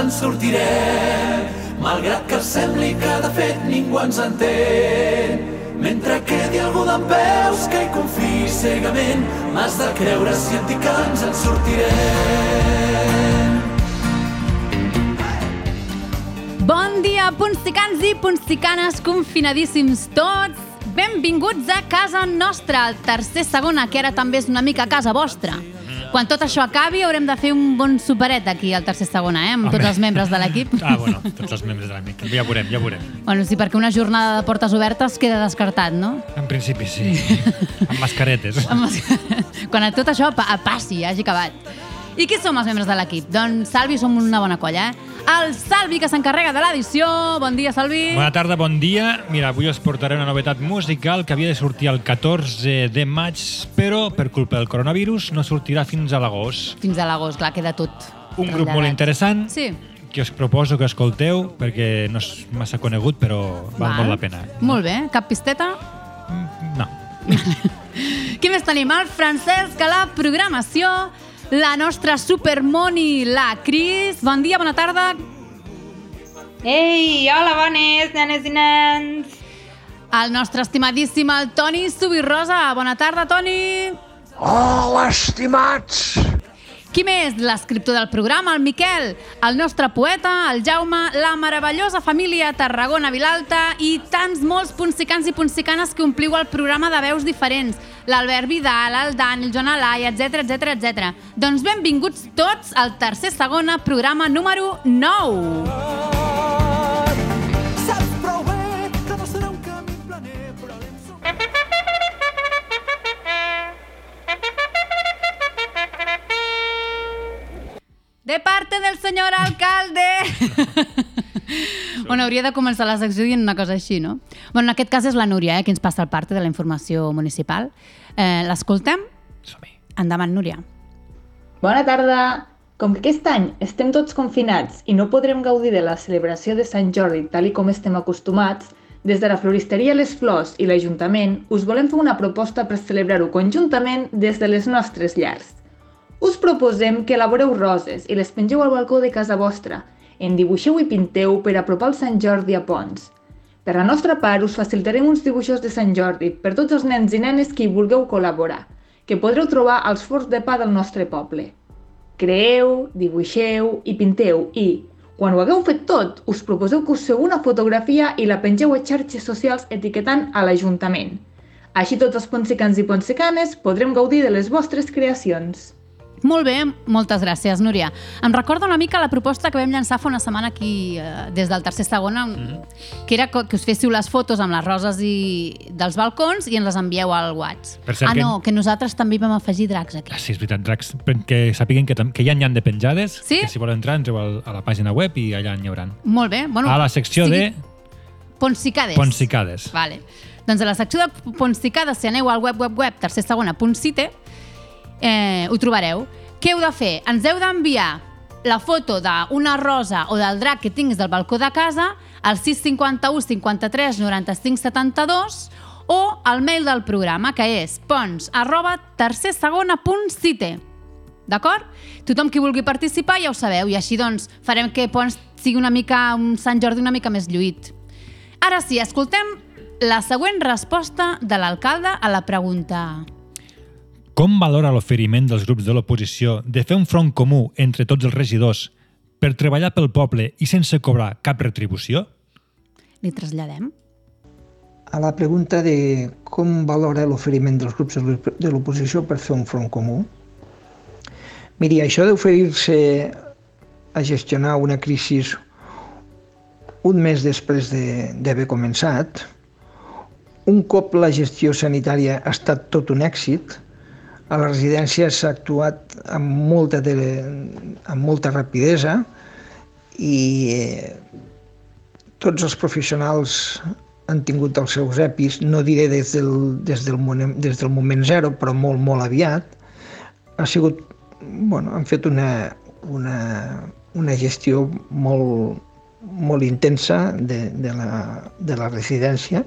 en sortirem, malgrat que sembli que de fet ningú ens entén. Mentre quedi algú d'en peus que hi confiï cegament, m'has de creure si et dic que ens en sortirem. Bon dia, punsticans i punsticanes confinadíssims tots. Benvinguts a casa nostra, al tercer segona, que ara també és una mica casa vostra. Quan tot això acabi haurem de fer un bon superet aquí al tercer segona, eh? amb Home. tots els membres de l'equip. Ah, bueno, tots els membres de l'amic. Ja veurem, ja veurem. Bueno, sí, perquè una jornada de portes obertes queda descartat, no? En principi sí. Amb mascaretes. Amb els- Quan tot això pa passi, hagi acabat. I qui som els membres de l'equip? Doncs Salvi som una bona colla, eh? El Salvi, que s'encarrega de l'edició. Bon dia, Salvi. Bona tarda, bon dia. Mira, avui us portaré una novetat musical que havia de sortir el 14 de maig, però per culpa del coronavirus no sortirà fins a l'agost. Fins a l'agost, clar, queda tot. Un grup molt interessant Sí. que us proposo que escolteu perquè no és massa conegut, però val, molt la pena. Molt bé. Cap pisteta? Mm, No. Qui més tenim? El Francesc a la programació, la nostra supermoni, la Cris. Bon dia, bona tarda. Ei, hola, bones, nenes i nens. El nostre estimadíssim, el Toni Subirrosa. Bona tarda, Toni. Hola, estimats! Qui més? L'escriptor del programa, el Miquel, el nostre poeta, el Jaume, la meravellosa família Tarragona Vilalta i tants molts punsicans i punsicanes que ompliu el programa de veus diferents. L'Albert Vidal, el Dan, el Joan Alai, etc etc etc. Doncs benvinguts tots al tercer segona programa número 9. Saps prou bé que no serà un camí planer, però l'hem parte del senyor alcalde. bueno, hauria de començar la secció dient una cosa així, no? Bueno, en aquest cas és la Núria, eh, que ens passa el parte de la informació municipal. Eh, L'escoltem? Som-hi. Endavant, Núria. Bona tarda! Com que aquest any estem tots confinats i no podrem gaudir de la celebració de Sant Jordi tal i com estem acostumats, des de la floristeria Les Flors i l'Ajuntament us volem fer una proposta per celebrar-ho conjuntament des de les nostres llars. Us proposem que elaboreu roses i les pengeu al balcó de casa vostra, en dibuixeu i pinteu per apropar el Sant Jordi a Pons. Per la nostra part, us facilitarem uns dibuixos de Sant Jordi per tots els nens i nenes que hi vulgueu col·laborar, que podreu trobar als forns de pa del nostre poble. Creeu, dibuixeu i pinteu i, quan ho hagueu fet tot, us proposeu que us feu una fotografia i la pengeu a xarxes socials etiquetant a l'Ajuntament. Així tots els ponsicans i ponsicanes podrem gaudir de les vostres creacions. Molt bé, moltes gràcies, Núria. Em recorda una mica la proposta que vam llançar fa una setmana aquí, eh, des del tercer segona, que era que us féssiu les fotos amb les roses i dels balcons i ens les envieu al WhatsApp. Per cert ah, que- no, que nosaltres també vam afegir dracs aquí. Ah, sí, és veritat, dracs, que sàpiguen que, que ja n'hi han de penjades, Sí? que si volen entrar, entreu al- a la pàgina web i allà n'hi haurà. Molt bé. Bueno, A la secció sigui de Ponsicades. Ponsicades. Vale. Doncs a la secció de Ponsicades, si aneu al web, web, web, tercer segona, punt cite, eh, ho trobareu. Què heu de fer? Ens heu d'enviar la foto d'una rosa o del drac que tinguis del balcó de casa al 651 53 95 72 o al mail del programa, que és pons arroba tercersegona.cite. D'acord? Tothom qui vulgui participar ja ho sabeu i així doncs farem que Pons sigui una mica un Sant Jordi una mica més lluït. Ara sí, escoltem la següent resposta de l'alcalde a la pregunta. Com valora l'oferiment dels grups de l'oposició de fer un front comú entre tots els regidors per treballar pel poble i sense cobrar cap retribució? Li traslladem? A la pregunta de com valora l'oferiment dels grups de l'oposició per fer un front comú, miri, això d'oferir-se a gestionar una crisi un mes després de- d'haver començat, un cop la gestió sanitària ha estat tot un èxit, a la residència s'ha actuat amb molta, de, amb molta rapidesa i eh, tots els professionals han tingut els seus EPIs, no diré des del, des del, des del moment zero, però molt, molt aviat. Ha sigut, bueno, han fet una, una, una gestió molt, molt intensa de, de, la, de la residència.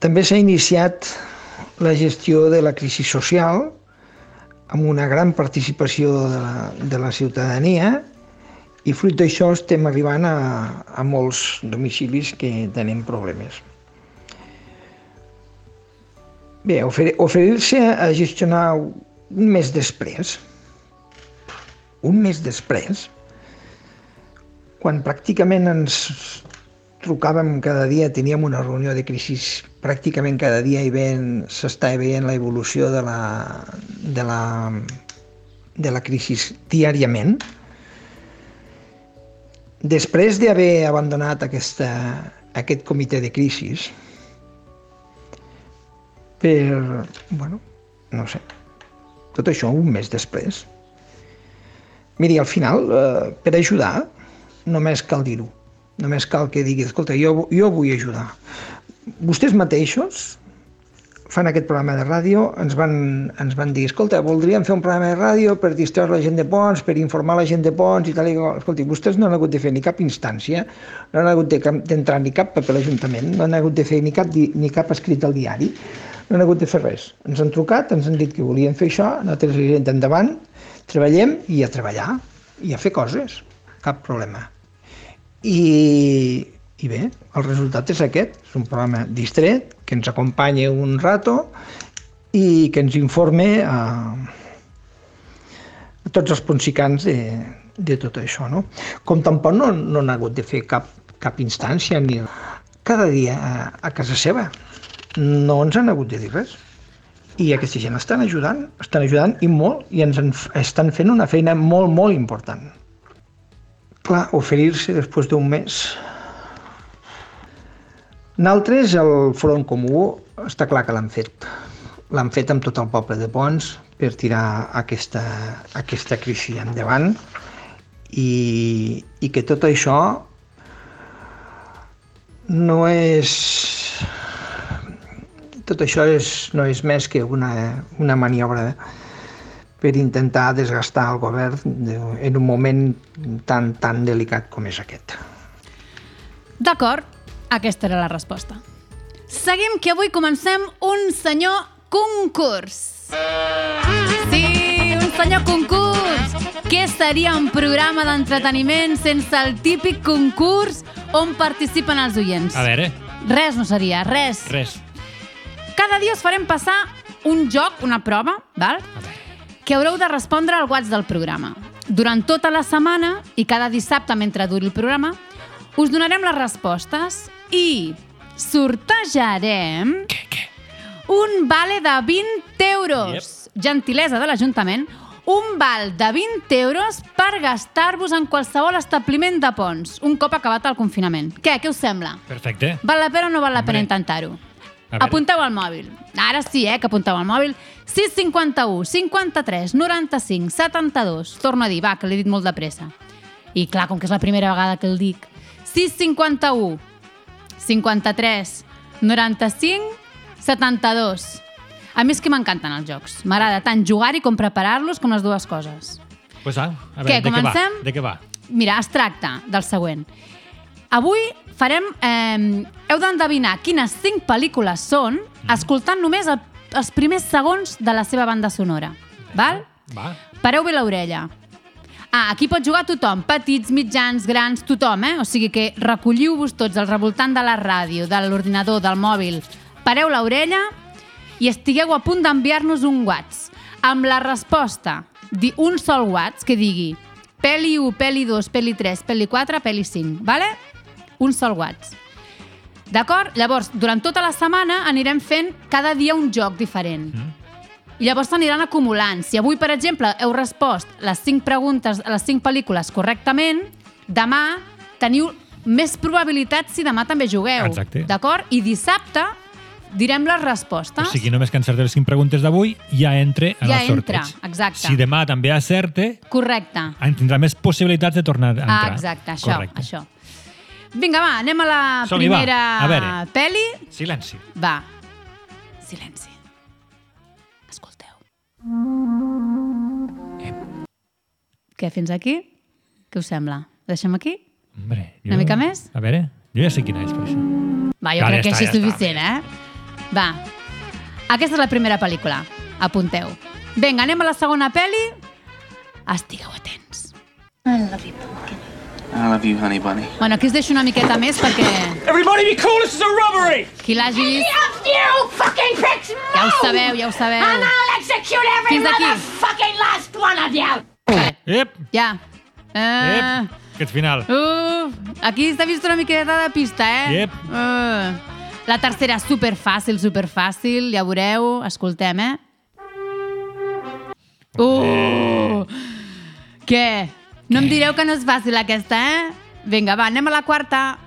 També s'ha iniciat la gestió de la crisi social amb una gran participació de la, de la ciutadania i fruit d'això estem arribant a, a molts domicilis que tenen problemes. Bé, oferir- oferir-se a gestionar un mes després, un mes després, quan pràcticament ens trucàvem cada dia, teníem una reunió de crisi pràcticament cada dia i veient, s'estava veient la evolució de la, de la, de la crisi diàriament. Després d'haver abandonat aquesta, aquest comitè de crisis, per, bueno, no sé, tot això un mes després. Miri, al final, eh, per ajudar, només cal dir-ho. Només cal que digui, escolta, jo, jo vull ajudar. Vostès mateixos fan aquest programa de ràdio, ens van, ens van dir, escolta, voldríem fer un programa de ràdio per distreure la gent de Pons, per informar la gent de Pons i tal i qual. Vostès no han hagut de fer ni cap instància, no han hagut de d'entrar ni cap paper a l'Ajuntament, no han hagut de fer ni cap, ni cap escrit al diari, no han hagut de fer res. Ens han trucat, ens han dit que volien fer això, nosaltres li endavant, treballem i a treballar, i a fer coses, cap problema. I, i bé, el resultat és aquest, és un programa distret, que ens acompanya un rato i que ens informe a, a tots els ponsicans de, de tot això. No? Com tampoc no, no han hagut de fer cap, cap instància ni cada dia a, a casa seva. No ens han hagut de dir res. I aquesta gent estan ajudant, estan ajudant i molt, i ens en, estan fent una feina molt, molt important. Clar, oferir-se després d'un mes Naltres, el Front Comú, està clar que l'han fet. L'han fet amb tot el poble de Pons per tirar aquesta, aquesta crisi endavant i, i que tot això no és... Tot això és, no és més que una, una maniobra per intentar desgastar el govern de- en un moment tan, tan delicat com és aquest. D'acord, aquesta era la resposta. Seguim, que avui comencem un senyor concurs. Sí, un senyor concurs! Què seria un programa d'entreteniment sense el típic concurs on participen els oients? A veure, Res no seria, res. res. Cada dia us farem passar un joc, una prova, val? Que haureu de respondre al WhatsApp del programa. Durant tota la setmana i cada dissabte mentre duri el programa, us donarem les respostes i sortejarem Què, què? un vale de 20 euros. Gentilesa de l'Ajuntament, un val de 20 euros per gastar-vos en qualsevol establiment de ponts, un cop acabat el confinament. Què, què us sembla? Perfecte. Val la pena o no val la pena intentar-ho? Apunteu al mòbil. Ara sí, eh, que apunteu al mòbil. 651 53 95 72. Torno a dir, va, que l'he dit molt de pressa. I clar, com que és la primera vegada que el dic. 651 53 95 72. A mi és que m'encanten els jocs. M'agrada tant jugar-hi com preparar-los com les dues coses. Pues, ah, a Què, veure, de què va? comencem? De què va? Mira, es tracta del següent. Avui farem... Eh, heu d'endevinar quines cinc pel·lícules són escoltant només el, els primers segons de la seva banda sonora. Val? Va. Pareu bé l'orella. Ah, aquí pot jugar tothom, petits, mitjans, grans, tothom, eh? O sigui que recolliu-vos tots al revoltant de la ràdio, de l'ordinador, del mòbil. Pareu l'orella i estigueu a punt d'enviar-nos un WhatsApp amb la resposta, di un sol WhatsApp que digui peli 1, peli 2, peli 3, peli 4, peli 5, vale? Un sol WhatsApp. D'acord? Llavors, durant tota la setmana anirem fent cada dia un joc diferent. I llavors s'aniran acumulant. Si avui, per exemple, heu respost les 5 preguntes, les 5 pel·lícules correctament, demà teniu més probabilitats si demà també jugueu. Exacte. D'acord? I dissabte direm les respostes. O sigui, només que encerti les 5 preguntes d'avui, ja entre en Ja el entra, sorteig. exacte. Si demà també acerte, Correcte. tindrà més possibilitats de tornar a entrar. Ah, exacte, això, Correcte. això. Vinga, va, anem a la Som-hi, va. primera A veure. peli. Silenci. Va. Silenci. Escolteu. Què, fins aquí? Què us sembla? Deixem aquí? Hombre, Una mica més? A veure, jo ja sé quina és, per això. Va, jo Vale, crec que ja així està, és ja suficient, eh? Va. Aquesta és la primera pel·lícula. Apunteu. Vinga, anem a la segona pel·li. Estigueu atents. I love you, honey bunny. Bueno, aquí us deixo una miqueta més perquè Everybody be cool, this is a robbery! qui l'hagi vist You fucking pricks! ja ho sabeu, ja ho sabeu. And I'll execute every Fins motherfucking last one of you! Vale, Ep, ja. Uh, ep, aquest final. Uh, aquí s'ha vist una miqueta de pista, eh? Yep. Uh, la tercera, super fàcil, super fàcil, ja veureu. Escoltem, eh? Uh! Què? No em direu que no és fàcil aquesta, eh? Vinga, va, anem a la quarta.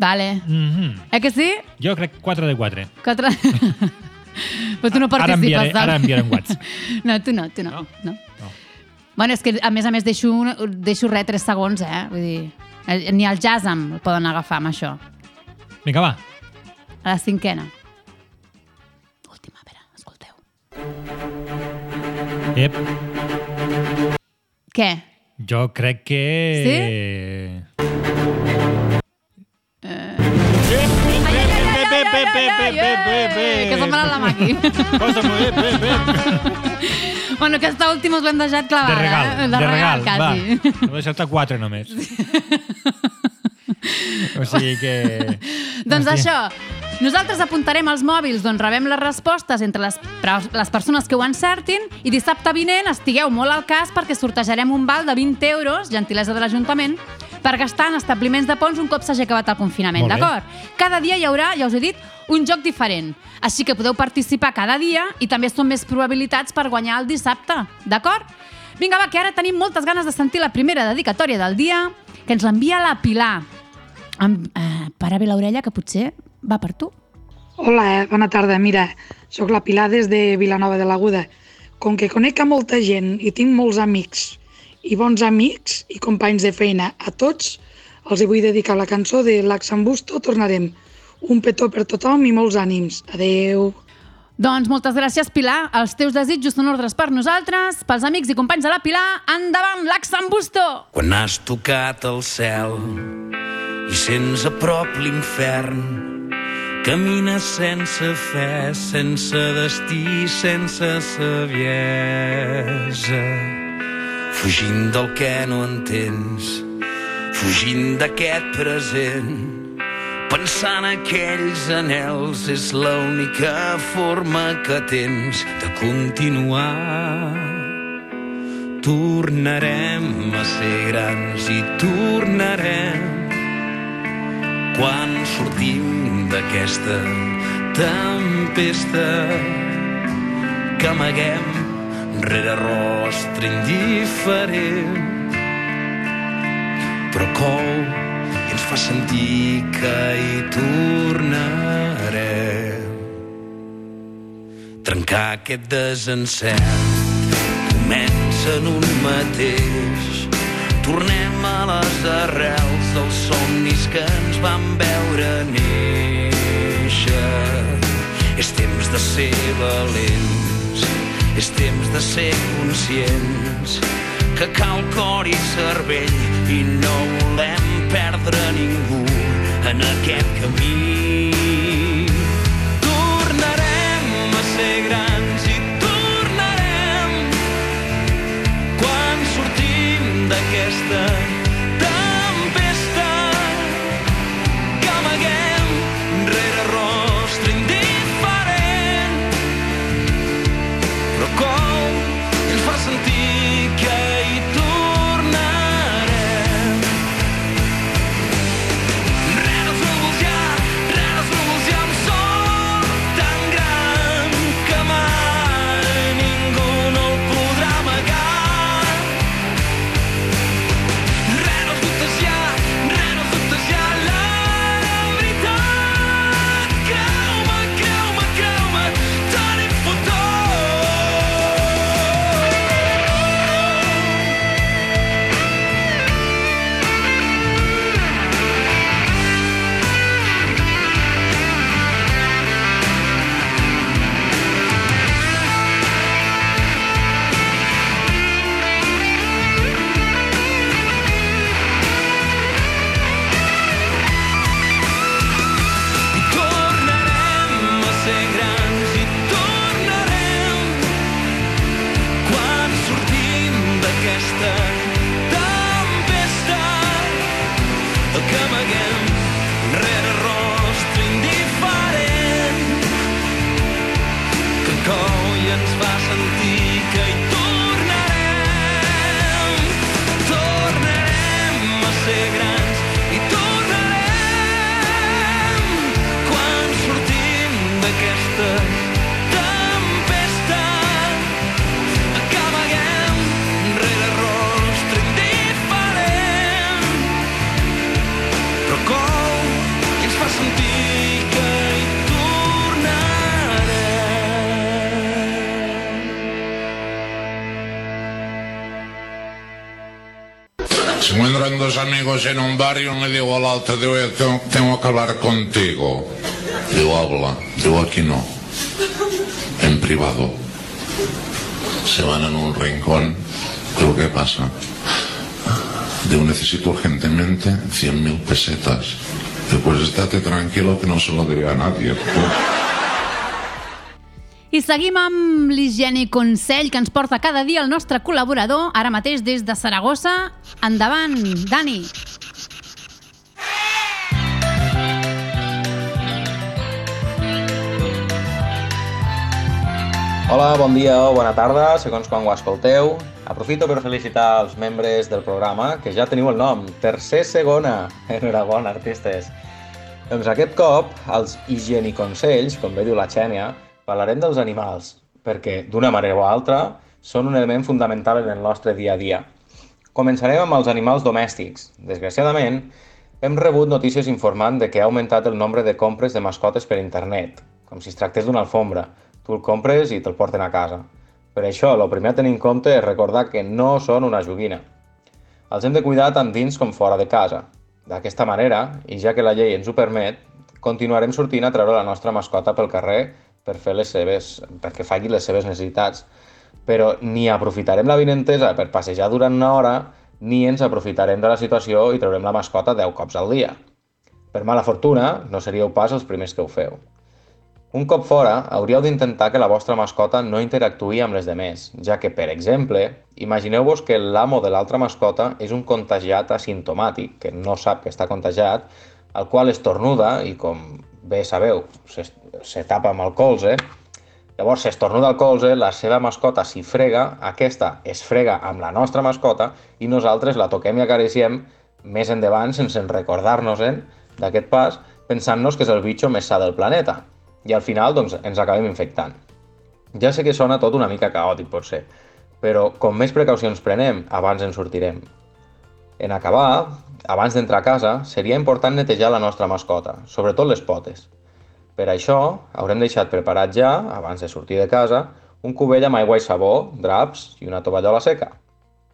Vale. Mhm. Eh que sí? Jo crec 4 de 4. Quatre... Però tu no Ara participes, enviaré- saps? ara enviaré un WhatsApp. No, tu no, tu no. No? no. No. Bueno, és que a més a més deixo, deixo res 3 segons, eh? Vull dir, ni el Jazzam el poden agafar amb això. Vinga, va. A la cinquena. Última, a veure, escolteu. Ep. Què? Jo crec que... Sí? Eh... Que s'ha parat la màquina. Posa-m'ho. Bueno, aquesta última us l'hem deixat clavada. De regal, eh? de, regal, va. quasi. he deixat a quatre només. o sigui que... doncs això, nosaltres apuntarem als mòbils d'on rebem les respostes entre les, les persones que ho encertin i dissabte vinent estigueu molt al cas perquè sortejarem un val de 20 euros, gentilesa de l'Ajuntament, per gastar en establiments de ponts un cop s'hagi acabat el confinament, d'acord? Cada dia hi haurà, ja us he dit, un joc diferent. Així que podeu participar cada dia i també són més probabilitats per guanyar el dissabte, d'acord? Vinga, va, que ara tenim moltes ganes de sentir la primera dedicatòria del dia, que ens l'envia la Pilar. Amb, eh, para bé l'orella, que potser va per tu. Hola, eh? bona tarda. Mira, sóc la Pilar des de Vilanova de l'Aguda. Com que conec a molta gent i tinc molts amics i bons amics i companys de feina, a tots els hi vull dedicar la cançó de l'Axambusto Tornarem. Un petó per tothom i molts ànims. Adeu. Doncs moltes gràcies, Pilar. Els teus desitjos són ordres per nosaltres, pels amics i companys de la Pilar. Endavant, l'Axambusto! Quan has tocat el cel i sents a prop l'infern, camines sense fe, sense destí, sense saviesa, fugint del que no entens, fugint d'aquest present, pensant aquells anels és l'única forma que tens de continuar. Tornarem a ser grans i tornarem quan sortim d'aquesta tempesta que amaguem rere rostre indiferent però cou i ens fa sentir que hi tornarem trencar aquest desencert comença en un mateix. Tornem a les arrels dels somnis que ens van veure néixer. És temps de ser valents, és temps de ser conscients que cal cor i cervell i no volem perdre ningú en aquest camí. the en un bar y uno le digo al otro, digo, "Eh, tengo, tengo que hablar contigo. Digo, habla. Digo, aquí no. En privado. Se van en un rincón. Digo, ¿qué pasa? Digo, necesito urgentemente 100.000 pesetas. Digo, pues estate tranquilo que no se lo diré a nadie. I seguim amb l'higiene consell que ens porta cada dia el nostre col·laborador, ara mateix des de Saragossa. Endavant, Dani. Hola, bon dia o bona tarda, segons quan ho escolteu. Aprofito per felicitar els membres del programa, que ja teniu el nom, Tercer Segona. Enhorabona, artistes. Doncs aquest cop, als higieniconsells, com bé diu la Xènia, parlarem dels animals, perquè d'una manera o altra són un element fundamental en el nostre dia a dia. Començarem amb els animals domèstics. Desgraciadament, hem rebut notícies informant de que ha augmentat el nombre de compres de mascotes per internet, com si es tractés d'una alfombra. Tu el compres i te'l porten a casa. Per això, el primer a tenir en compte és recordar que no són una joguina. Els hem de cuidar tant dins com fora de casa. D'aquesta manera, i ja que la llei ens ho permet, continuarem sortint a treure la nostra mascota pel carrer per fer les seves, perquè faci les seves necessitats. Però ni aprofitarem la vinentesa per passejar durant una hora, ni ens aprofitarem de la situació i traurem la mascota 10 cops al dia. Per mala fortuna, no seríeu pas els primers que ho feu. Un cop fora, hauríeu d'intentar que la vostra mascota no interactuï amb les demés, ja que, per exemple, imagineu-vos que l'amo de l'altra mascota és un contagiat asimptomàtic, que no sap que està contagiat, el qual estornuda i, com bé sabeu, se, se tapa amb el colze. Llavors, si estornuda el colze, la seva mascota s'hi frega, aquesta es frega amb la nostra mascota i nosaltres la toquem i acariciem més endavant sense recordar-nos-en d'aquest pas, pensant-nos que és el bitxo més sa del planeta i al final doncs, ens acabem infectant. Ja sé que sona tot una mica caòtic, potser, però com més precaucions prenem, abans en sortirem. En acabar, abans d'entrar a casa, seria important netejar la nostra mascota, sobretot les potes. Per això, haurem deixat preparat ja, abans de sortir de casa, un cubell amb aigua i sabó, draps i una tovallola seca.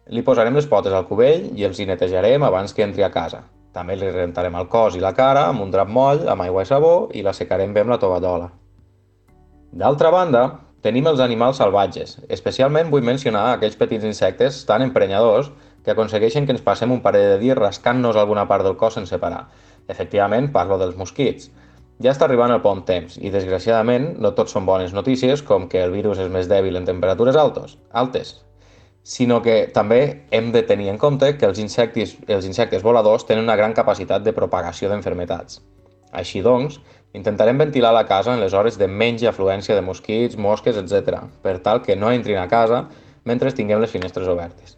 Li posarem les potes al cubell i els hi netejarem abans que entri a casa. També li rentarem el cos i la cara amb un drap moll, amb aigua i sabó i la secarem bé amb la tovallola. D'altra banda, tenim els animals salvatges. Especialment vull mencionar aquells petits insectes tan emprenyadors que aconsegueixen que ens passem un parell de dies rascant-nos alguna part del cos sense parar. Efectivament, parlo dels mosquits. Ja està arribant el bon temps i, desgraciadament, no tots són bones notícies, com que el virus és més dèbil en temperatures altos, altes, sinó que també hem de tenir en compte que els insectes, els insectes voladors tenen una gran capacitat de propagació d'enfermetats. Així doncs, intentarem ventilar la casa en les hores de menys afluència de mosquits, mosques, etc., per tal que no entrin a casa mentre tinguem les finestres obertes.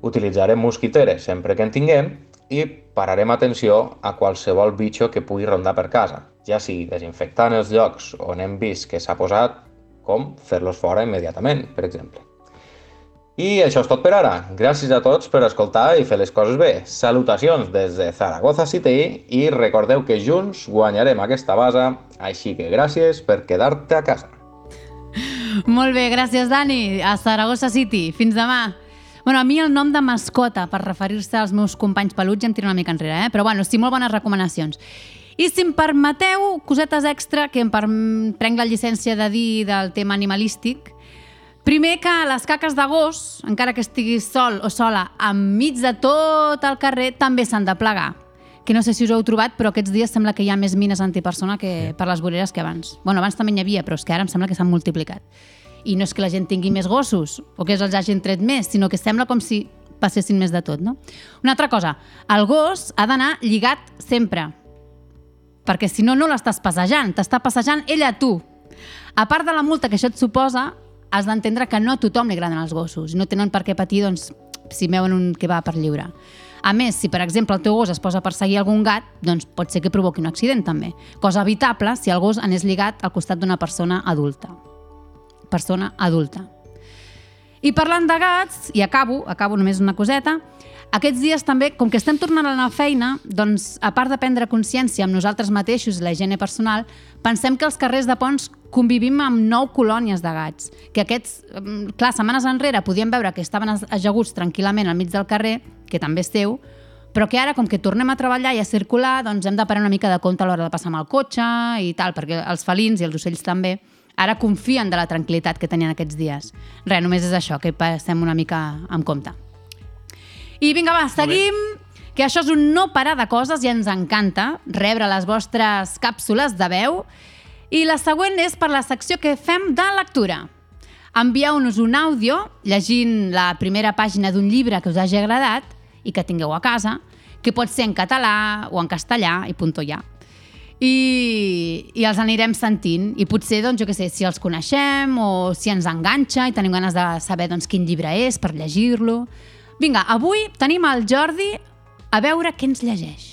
Utilitzarem mosquiteres sempre que en tinguem i pararem atenció a qualsevol bitxo que pugui rondar per casa, ja sigui desinfectant els llocs on hem vist que s'ha posat, com fer-los fora immediatament, per exemple. I això és tot per ara. Gràcies a tots per escoltar i fer les coses bé. Salutacions des de Zaragoza City i recordeu que junts guanyarem aquesta base, així que gràcies per quedar-te a casa. Molt bé, gràcies, Dani. A Saragossa City. Fins demà. Bueno, a mi el nom de mascota, per referir-se als meus companys peluts, ja em tira una mica enrere, eh? però bueno, sí, molt bones recomanacions. I si em permeteu, cosetes extra que em prenc la llicència de dir del tema animalístic, Primer que les caques de gos, encara que estiguis sol o sola enmig de tot el carrer, també s'han de plegar. Que no sé si us heu trobat, però aquests dies sembla que hi ha més mines antipersona que sí. per les voreres que abans. Bueno, abans també n'hi havia, però és que ara em sembla que s'han multiplicat. I no és que la gent tingui més gossos o que els hagin tret més, sinó que sembla com si passessin més de tot, no? Una altra cosa, el gos ha d'anar lligat sempre, perquè si no, no l'estàs passejant, t'està passejant ella a tu. A part de la multa que això et suposa, has d'entendre que no a tothom li agraden els gossos. No tenen per què patir doncs, si veuen un que va per lliure. A més, si per exemple el teu gos es posa a perseguir algun gat, doncs pot ser que provoqui un accident també. Cosa evitable si el gos anés lligat al costat d'una persona adulta. Persona adulta. I parlant de gats, i acabo, acabo només una coseta, aquests dies també, com que estem tornant a la feina, doncs, a part de prendre consciència amb nosaltres mateixos i la higiene personal, pensem que als carrers de Pons convivim amb nou colònies de gats. Que aquests, mm, clar, setmanes enrere podíem veure que estaven ajaguts tranquil·lament al mig del carrer, que també és teu, però que ara, com que tornem a treballar i a circular, doncs hem de parar una mica de compte a l'hora de passar amb el cotxe i tal, perquè els felins i els ocells també ara confien de la tranquil·litat que tenien aquests dies. Res, només és això, que passem una mica amb compte. I vinga, va, seguim, que això és un no parar de coses i ens encanta rebre les vostres càpsules de veu. I la següent és per la secció que fem de lectura. Envieu-nos un àudio llegint la primera pàgina d'un llibre que us hagi agradat i que tingueu a casa, que pot ser en català o en castellà i punto ja. I, i els anirem sentint i potser, doncs, jo què sé, si els coneixem o si ens enganxa i tenim ganes de saber doncs, quin llibre és per llegir-lo. Vinga, avui tenim el Jordi a veure què ens llegeix.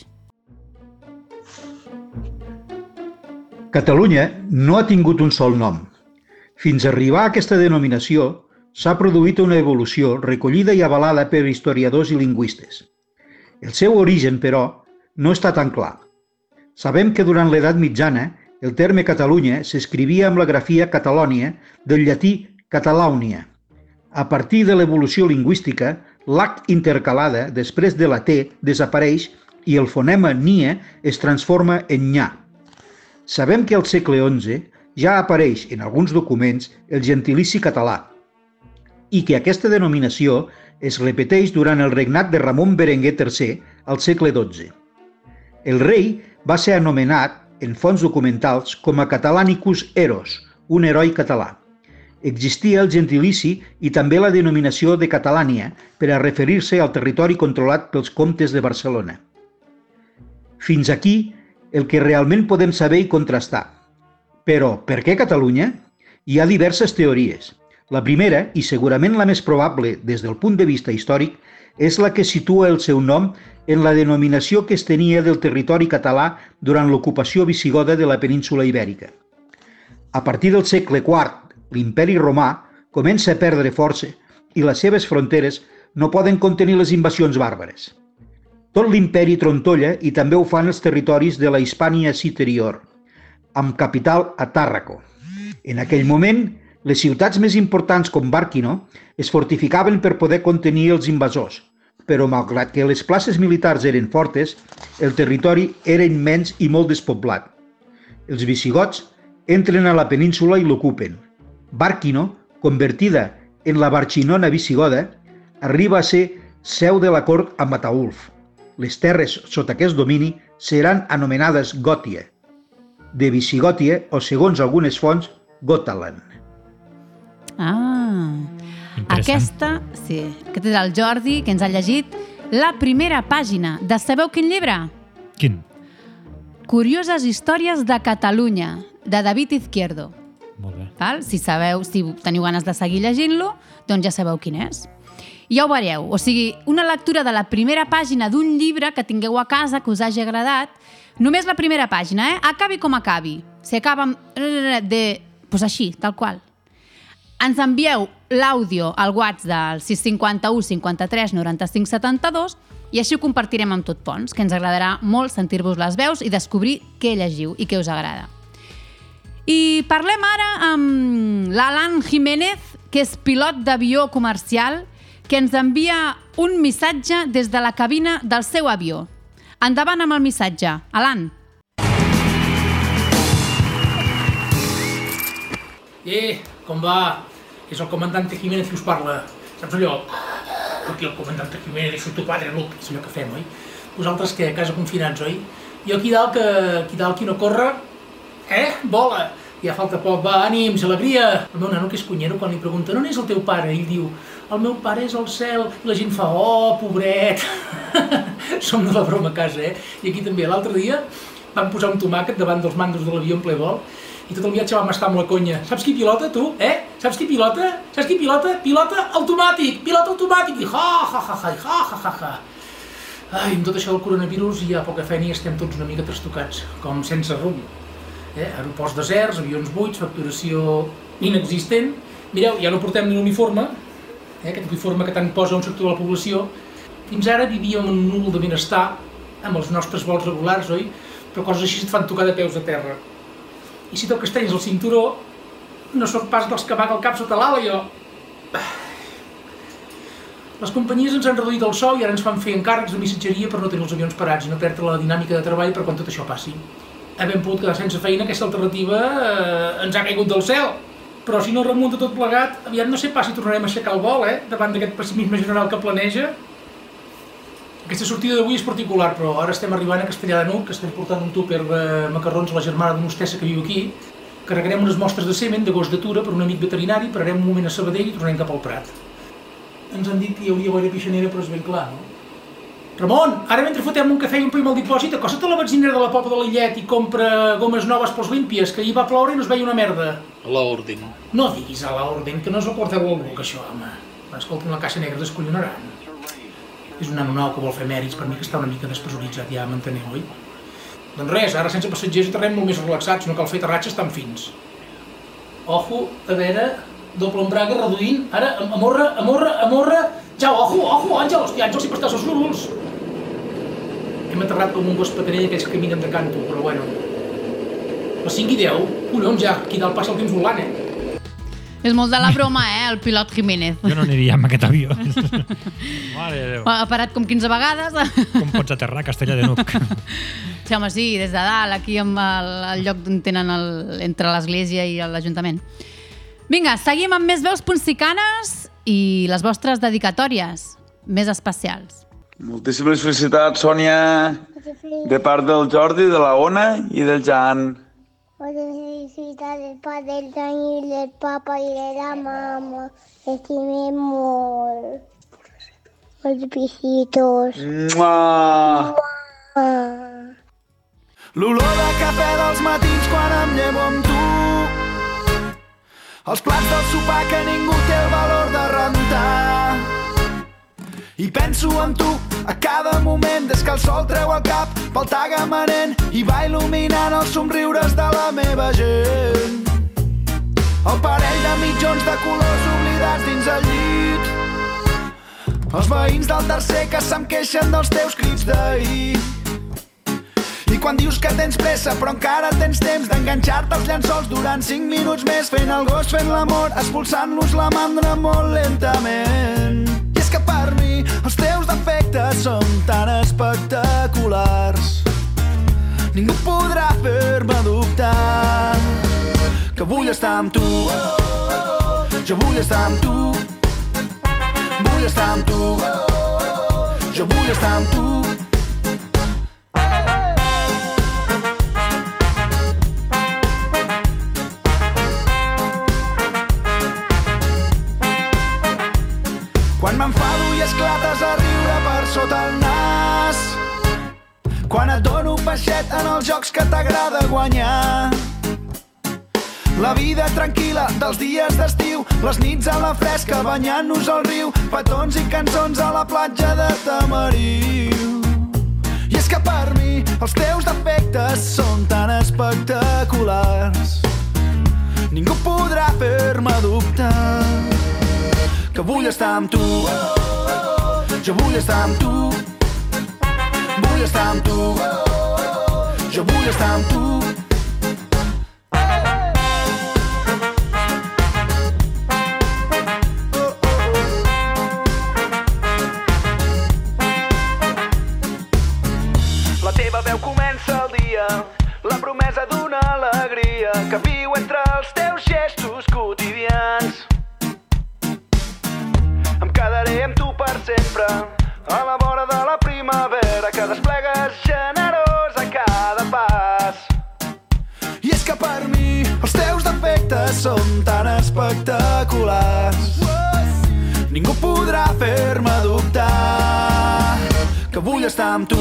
Catalunya no ha tingut un sol nom. Fins a arribar a aquesta denominació, s'ha produït una evolució recollida i avalada per historiadors i lingüistes. El seu origen, però, no està tan clar. Sabem que durant l'edat mitjana el terme Catalunya s'escrivia amb la grafia Catalònia del llatí Catalàunia. A partir de l'evolució lingüística, l'H intercalada després de la T desapareix i el fonema NIE es transforma en nya. Sabem que al segle XI ja apareix en alguns documents el gentilici català i que aquesta denominació es repeteix durant el regnat de Ramon Berenguer III al segle XII. El rei va ser anomenat en fonts documentals com a Catalanicus Eros, un heroi català. Existia el gentilici i també la denominació de Catalània per a referir-se al territori controlat pels comtes de Barcelona. Fins aquí el que realment podem saber i contrastar. Però per què Catalunya? Hi ha diverses teories. La primera, i segurament la més probable des del punt de vista històric, és la que situa el seu nom en la denominació que es tenia del territori català durant l'ocupació visigoda de la península ibèrica. A partir del segle IV, l'imperi romà comença a perdre força i les seves fronteres no poden contenir les invasions bàrbares. Tot l'imperi trontolla i també ho fan els territoris de la Hispània Citerior, amb capital a Tàrraco. En aquell moment, les ciutats més importants com Bàrquino es fortificaven per poder contenir els invasors, però malgrat que les places militars eren fortes, el territori era immens i molt despoblat. Els visigots entren a la península i l'ocupen. Bàrquino, convertida en la Barxinona visigoda, arriba a ser seu de la cort a Mataulf. Les terres sota aquest domini seran anomenades Gòtia, de Visigòtia o, segons algunes fonts, Gotaland. Ah, aquesta, sí, aquest és el Jordi, que ens ha llegit la primera pàgina de Sabeu quin llibre? Quin? Curioses històries de Catalunya, de David Izquierdo. Val? Si sabeu, si teniu ganes de seguir llegint-lo, doncs ja sabeu quin és. Ja ho veureu. O sigui, una lectura de la primera pàgina d'un llibre que tingueu a casa, que us hagi agradat, només la primera pàgina, eh? Acabi com acabi. Si acaba amb... de... Pues així, tal qual. Ens envieu l'àudio al WhatsApp del 651 53 95 72 i així ho compartirem amb tot Pons, que ens agradarà molt sentir-vos les veus i descobrir què llegiu i què us agrada. I parlem ara amb l'Alan Jiménez, que és pilot d'avió comercial, que ens envia un missatge des de la cabina del seu avió. Endavant amb el missatge. Alan. Eh, com va? És el comandante Jiménez qui us parla. Saps allò? Aquí el comandante Jiménez, això tu padre, no, és allò que fem, oi? Vosaltres que a casa confinats, oi? Jo aquí dalt, que aquí dalt qui no corre, eh, vola. Ja falta poc, va, ànims, alegria. El meu nano, que és cunyero, quan li pregunta on és el teu pare, ell diu, el meu pare és al cel, i la gent fa, oh, pobret. Som de la broma a casa, eh? I aquí també, l'altre dia, van posar un tomàquet davant dels mandos de l'avió en ple vol, i tot el viatge vam estar amb la conya. Saps qui pilota, tu? Eh? Saps qui pilota? Saps qui pilota? Pilota automàtic! Pilota automàtic! I ha, ha, ha, ha, ha, ha, ha, ha. Ai, amb tot això del coronavirus hi ha poca feina i estem tots una mica trastocats, com sense rumb. Eh? Aeroports deserts, avions buits, facturació inexistent. Mireu, ja no portem ni l'uniforme, eh, aquest uniforme que tant posa un sector de la població. Fins ara vivíem un núvol de benestar amb els nostres vols regulars, oi? Però coses així et fan tocar de peus a terra. I si te'l castells al cinturó, no sóc pas dels que amaga el cap sota l'ala, jo. Les companyies ens han reduït el sou i ara ens fan fer encàrrecs de missatgeria per no tenir els avions parats i no perdre la dinàmica de treball per quan tot això passi. Havent pogut quedar sense feina, aquesta alternativa eh, ens ha caigut del cel. Però si no remunta tot plegat, aviat no sé pas si tornarem a aixecar el vol, eh? Davant d'aquest pessimisme general que planeja. Aquesta sortida d'avui és particular, però ara estem arribant a Castellà de Nuc, que estem portant un tupper de macarrons a la germana d'una hostessa que viu aquí, carregarem unes mostres de semen de gos d'atura per un amic veterinari, pararem un moment a Sabadell i tornarem cap al Prat. Ens han dit que hi hauria boira pixanera, però és ben clar, no? Ramon, ara mentre fotem un cafè i omplim el dipòsit, acosta't a la benzinera de la Pobla de Lillet i compra gomes noves pels límpies, que ahir va ploure i no es veia una merda. A l'ordin. No diguis a l'ordre, que no us ho porteu al buc, això, home. Escolta'm, la caixa negra descollonaran. És un nano nou que vol fer mèrits, per mi que està una mica despressuritzat, ja m'enteneu, oi? Doncs res, ara sense passatgers aterrem molt més relaxats, no cal fer aterratges tan fins. Ojo, a veure, doble embrague reduint, ara, am- amorra, amorra, amorra, ja, ojo, ojo, Àngel, hòstia, Àngel, si pastàs els núvols. Hem aterrat com un gos patarell aquells que caminen de canto, però bueno. Les 5 i 10, collons, ja, aquí dalt passa el temps volant, eh? És molt de la broma, eh, el pilot Jiménez. Jo no aniria amb aquest avió. Mare de Déu. Ha parat com 15 vegades. Com pots aterrar a Castellà de Nuc? Sí, home, sí, des de dalt, aquí amb el, el lloc on tenen el, entre l'església i l'Ajuntament. Vinga, seguim amb més veus punsicanes i les vostres dedicatòries més especials. Moltíssimes felicitats, Sònia, de part del Jordi, de la Ona i del Jan. Felicita del padre, del Dani, del papá y de la mamá. Estime molt. Molts besitos. Mua! L'olor de cafè dels matins quan em llevo amb tu. Els plats del sopar que ningú té el valor de rentar. I penso en tu a cada moment des que el sol treu el cap pel tagamanent i va il·luminant els somriures de la meva gent. El parell de mitjons de colors oblidats dins el llit. Els veïns del tercer que se'm queixen dels teus crits d'ahir. I quan dius que tens pressa però encara tens temps d'enganxar-te als llençols durant 5 minuts més fent el gos, fent l'amor, expulsant-los la mandra molt lentament. Els teus defectes són tan espectaculars. Ningú podrà fer-me dubtar que vull estar amb tu. Jo vull estar amb tu. Vull estar amb tu. Jo vull estar amb tu en els jocs que t'agrada guanyar. La vida tranquil·la dels dies d'estiu, les nits a la fresca banyant-nos al riu, petons i cançons a la platja de Tamariu. I és que per mi els teus defectes són tan espectaculars. Ningú podrà fer-me dubtar que vull estar amb tu. Jo vull estar amb tu Vull estar amb tu. Vull estar amb tu La espectaculars. Ningú podrà fer-me dubtar que vull estar amb tu.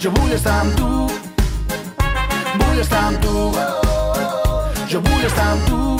Jo vull estar amb tu. Vull estar amb tu. Jo vull estar amb tu.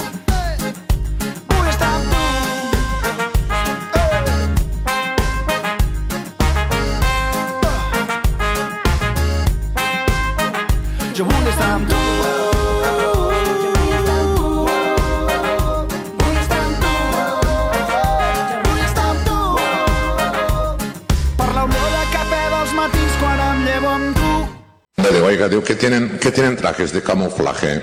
Oiga, digo, ¿qué tienen, ¿qué tienen trajes de camuflaje?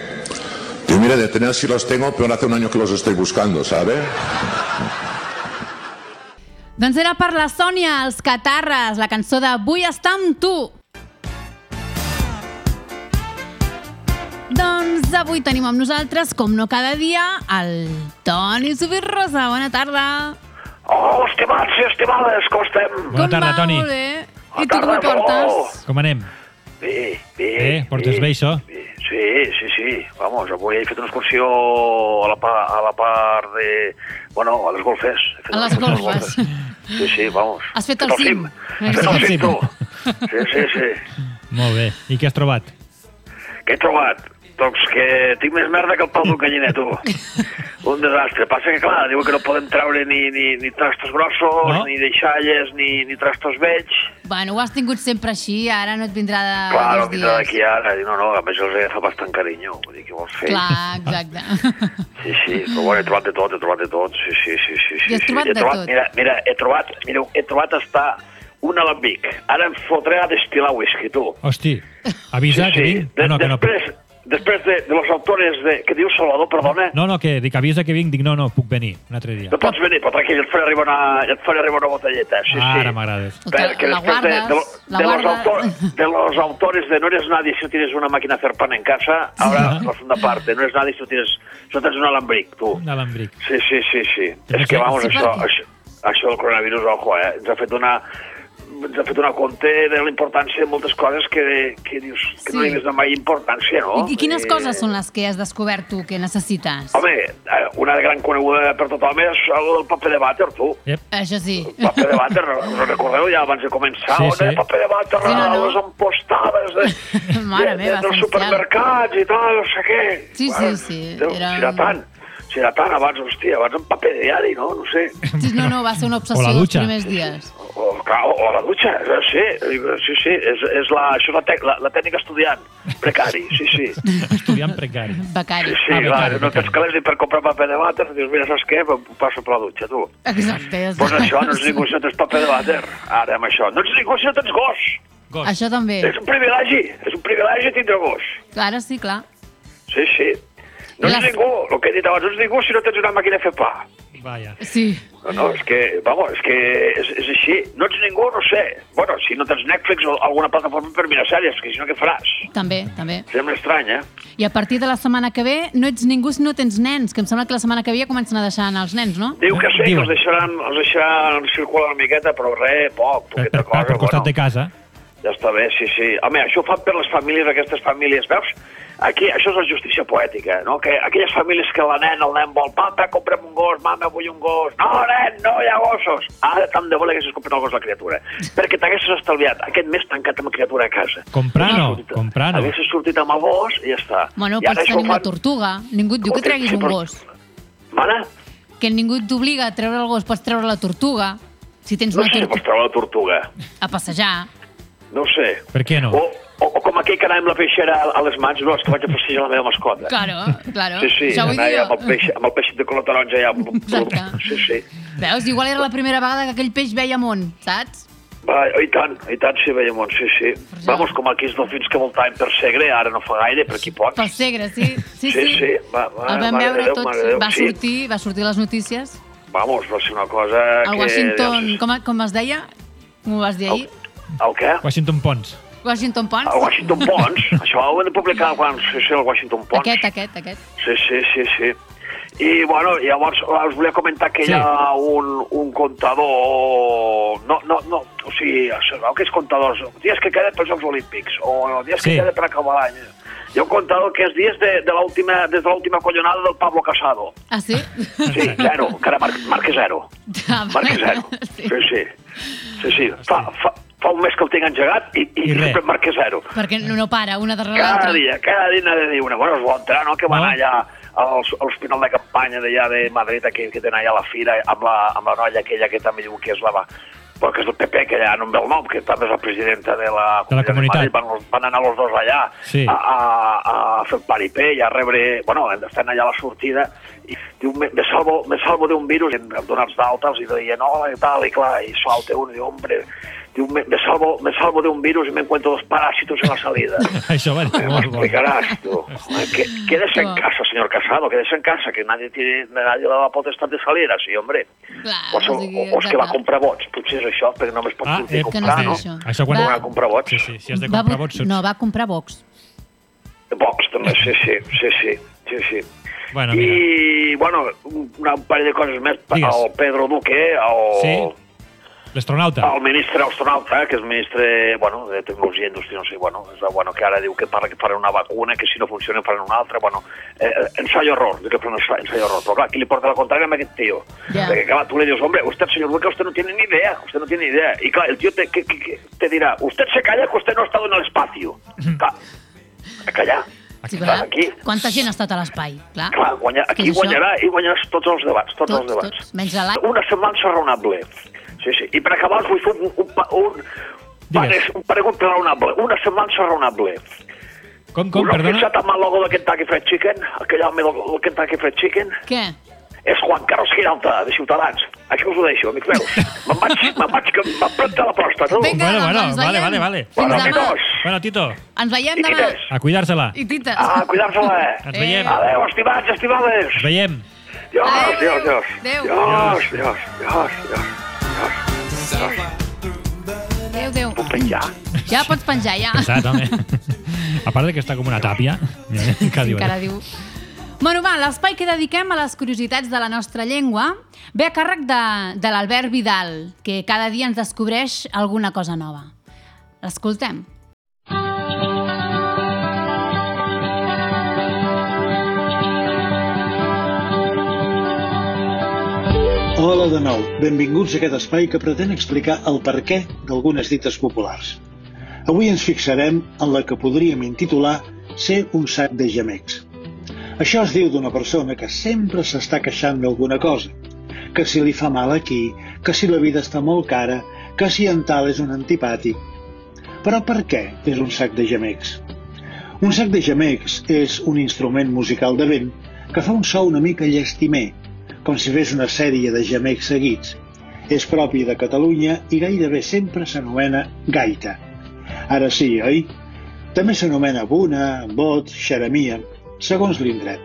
Digo, mire, de tener si los tengo, pero hace un año que los estoy buscando, ¿sabe? Doncs era per la Sònia, els Catarres, la cançó de Vull estar amb tu. Doncs avui tenim amb nosaltres, com no cada dia, el Toni Subirrosa. Bona tarda. Oh, estimats i estimades, com estem? Bona tarda, Toni. Molt bé. I tu com ho portes? Com anem? Bé, bé. Bé, portes bé, això? Sí, sí, sí. Vamos, avui he fet una excursió a la, pa, a la part de... Bueno, a les golfes. He fet A les golfes. Sí, sí, vamos. Has fet el cim. He fet el cim, tu. Sí, sí, sí. Molt bé. I què has trobat? Què he trobat? Doncs que tinc més merda que el pal d'un galliner, tu. Un desastre. Passa que, clar, diu que no podem treure ni, ni, ni trastos grossos, No. ni deixalles, ni, ni trastos vells. Bueno, ho has tingut sempre així, ara no et vindrà de Clar, no vindrà d'aquí ara. Diu, no, no, a més els agafa bastant carinyo. Vull dir, què vols fer? Clar, exacte. Sí, sí, però bueno, he trobat de tot, he trobat de tot. Sí, sí, sí, sí. sí I has sí. trobat he de trobat, tot? Mira, mira, he trobat, mireu, he trobat hasta un alambic. Ara em fotré a destil·lar whisky, tu. Hosti, avisa que vinc. De, No, no, que no després, després de, de los autores de... Que diu Salvador, perdona? No, no, que dic, avisa que vinc. Dic, no, no, puc venir un altre dia. No pots venir, però tranquil, et faré arribar una, et faré arribar una botelleta. Sí, sí. Ara m'agrades. Perquè la después de, de, guardes, la de los autor- de los autores de no eres nadie si tienes una máquina a hacer pan en casa, ahora la segunda parte, no eres nadie si tienes, si tens un alambric, tu. Un alambric. Sí, sí, sí, sí. És que, sí. vamos, Sí, això, això, això del coronavirus, ojo, eh? Ens ha fet una ens ha fet una compte de la importància de moltes coses que, que dius que no Sí. li havies de mai importància, no? I, I quines Eh, coses són les que has descobert tu que necessites? Home, eh, una gran coneguda per tothom és el del paper de vàter, tu. Això sí. Paper de vàter, no recordeu ja abans de començar? Sí, on sí. era paper de vàter, Sí, no, no. les empostades de, Mare de, meva, dels supermercats i tal, no sé què. Sí, sí, sí. Déu, Era... Si era tant, si era tant abans, hòstia, abans en paper de diari, no? No sé. Sí, no, no, va ser una obsessió dutxa. primers dies. O, clar, o, o la dutxa, eh, sí, sí, sí, és, és la, això és la, tec, la, la tècnica estudiant, precari, sí, sí. Estudiant precari. Becari. Sí, sí, clar, no tens calés ni per comprar paper de vàter, dius, mira, saps què? Em Passo per la dutxa, tu. Exacte, ja Pues això, no ets ningú si no tens paper de vàter. Ara, amb això. No ets ningú si no tens gos. Això també. És un privilegi, és un privilegi tindre gos. Ara sí, clar. Sí, sí. No ets ningú, el que he dit abans, no ets ningú si no tens una màquina a fer pa. Vaja. Sí. No, no, és que, vamos, és que és, és així. No ets ningú, no sé. Bueno, si no tens Netflix o alguna plataforma per mirar sèries, que si no què faràs? També, també. Sembla estrany, eh? I a partir de la setmana que ve no ets ningú si no tens nens, que em sembla que la setmana que ve ja comencen a deixar anar els nens, no? Diu que sí, que els deixaran, els deixaran circular una miqueta, però res, poc, Per, poqueta per, cosa, per costat bueno. de casa. Ja està bé, sí, sí. Home, això ho fan per les famílies, aquestes famílies, veus? Aquí, això és la justícia poètica, no? Que aquelles famílies que la nena, el nen vol, papa, comprem un gos, mama, vull un gos. No, nen, no hi ha gossos. Ara tant de bo li haguessis comprat el gos a la criatura. Perquè t'haguessis estalviat aquest mes tancat amb la criatura a casa. Comprano, comprano. Haguessis sortit amb el gos i ja està. Bueno, I pots tenir una fan- tortuga. Ningú et diu que treguis sí, un però- gos. Mare, Que ningú t'obliga a treure el gos, pots treure la tortuga. Si tens no una sé si tortuga pots treure la tortuga. a passejar. No ho sé. Per què no? O, o, o com aquell que anava amb la peixera a- a les mans, no, és que vaig a passejar la meva mascota. Claro, claro. Sí, sí, Això vull dir amb el, peix, amb el peixet de color taronja allà. Exacte. Sí, sí. Veus? Igual era la primera vegada que aquell peix veia món, saps? Va, i tant, i tant, sí, veiem on, sí, sí. Vamos, com aquells delfins que voltaven per Segre, ara no fa gaire, per aquí pots. Pel Segre, sí. Sí, sí, sí. sí. Va, va, El vam veure Déu, de Déu, Va sí. sortir, va sortir a les notícies. Vamos, va ser una cosa El que... Washington, com, com es deia? Com ho vas dir ahir? El què? Washington Pons. Washington Pons? El Washington Pons. Això ho hem de publicar quan... Sí, sí, el Washington Pons. Aquest, aquest, aquest. Sí, sí, sí, sí. I, bueno, llavors us volia comentar que Sí. hi ha un, un contador... No, no, no, o sigui, sabeu aquells contadors, dies que queden pels Jocs Olímpics, o dies que Sí. queden per acabar l'any. Hi ha un contador que és dies de, de l'última des de l'última collonada del Pablo Casado. Ah, sí? Sí, zero, encara mar, marca zero. Marca zero. Sí, sí. Sí, sí. Fa, fa, fa un mes que el tinc engegat i, i, I sempre marca zero. Perquè no, no para, una darrere Cada l'altra. dia, cada dia n'ha de dir una. Bueno, es vol entrar, no?, que va No. anar allà a l'hospital de campanya d'allà de Madrid, que, que tenen allà a la fira, amb la, amb la noia aquella que també diu que és la... Però que és el PP, que ja no em ve el nom, que també és la presidenta de la, De la comunitat. Madrid. Van, van anar els dos allà Sí. a, a, a fer el paripé i a rebre... Bueno, estan allà a la sortida i diu, me, me salvo, me salvo d'un virus, em em d'alta, els hi deien, no, i tal, i clar, i salta un i diu, hombre, Diu, me, me, salvo, me salvo de un virus y me encuentro dos parásitos en la salida. Això va dir Me molt bo. explicarás, tú. Que, quédese en casa, señor Casado, quédese en casa, que nadie tiene, nadie le da la potestat de salir así, hombre. o, so, o, o és que va a comprar vots, potser és això, perquè només pot Ah, sortir eh, a comprar, no? això. Això quan- Va a comprar vots. Sí, sí, si has de Va, comprar vo- vots, surts. no, va comprar Vox. Vox també, sí, sí, sí, sí, sí, sí. Bueno, mira. I, bueno, un un parell de coses més. Digues. El Pedro Duque, el, Sí? L'astronauta. el ministre astronauta, que és ministre bueno, de Tecnologia i Indústria, no sé, bueno, és, bueno, que ara diu que parla que faran una vacuna, que si no funciona faran una altra, bueno, eh, ensayo-error, diu que faran ensayo- ensayo-error. Però clar, qui li porta la contrària a aquest tío? Ya. Perquè, clar, tú le dices, hombre, usted, señor Duque, usted no tiene ni idea, usted no tiene ni idea. Y claro, el tío te, que, que- que te dirá, usted se calla que usted no ha estado en el espacio. Clar, a callar. Sí, Clar, aquí, quanta gent ha estat a l'espai? Clar. clar, guanya, aquí és això. guanyarà i guanyaràs tots els debats, tots, els Tots, debats. tots, menys la Una semblança raonable. Sí, sí. I per acabar us vull fer un, un, un, Digues. un pregunta raonable. Una semblança raonable. Com, com, Us heu perdona? fixat amb el logo de Kentucky Fried Chicken? Aquell home del, Kentucky Fried Chicken? Què? És Juan Carlos Giralta, de Ciutadans. Aquí us ho deixo, amics meus. Me'n vaig, me'n vaig, que m'ha plantat la posta, tu. Vinga, Bueno, doncs bueno, ens vale, vale, vale. Fins Bueno, demà. titos. Bueno, Tito, Ens veiem demà. a cuidar-se-la. I tites. Ah, cuidar-se-la, eh? Ens veiem. Adéu, estimats, estimades. Ens veiem. Dios, Adéu. Dios, Dios. Adéu. Dios, Dios, Dios, Dios. Adéu, adéu. Puc penjar? Ja pots penjar, ja. Pesat, home. a part de que està com una tàpia. Que diu. Encara diu... Bueno, va, l'espai que dediquem a les curiositats de la nostra llengua ve a càrrec de, de l'Albert Vidal, que cada dia ens descobreix alguna cosa nova. L'escoltem. Hola de nou, benvinguts a aquest espai que pretén explicar el perquè d'algunes dites populars. Avui ens fixarem en la que podríem intitular ser un sac de gemecs. Això es diu d'una persona que sempre s'està queixant d'alguna cosa, que si li fa mal aquí, que si la vida està molt cara, que si en tal és un antipàtic. Però per què és un sac de gemecs? Un sac de gemecs és un instrument musical de vent que fa un so una mica llestimer, com si fes una sèrie de gemecs seguits. És propi de Catalunya i gairebé sempre s'anomena gaita. Ara sí, oi? També s'anomena buna, bot, xeremia, segons l'indret.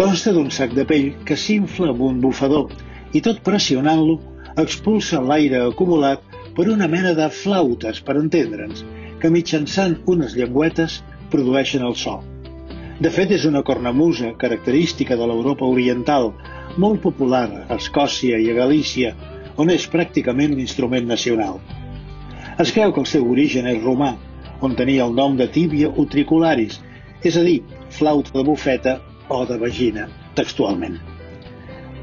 Consta d'un sac de pell que s'infla amb un bufador i tot pressionant-lo expulsa l'aire acumulat per una mena de flautes, per entendre'ns, que mitjançant unes llengüetes produeixen el so. De fet, és una cornamusa característica de l'Europa oriental, molt popular a Escòcia i a Galícia, on és pràcticament l'instrument nacional. Es creu que el seu origen és romà, on tenia el nom de tibia utricularis, és a dir, flauta de bufeta o de vagina, textualment.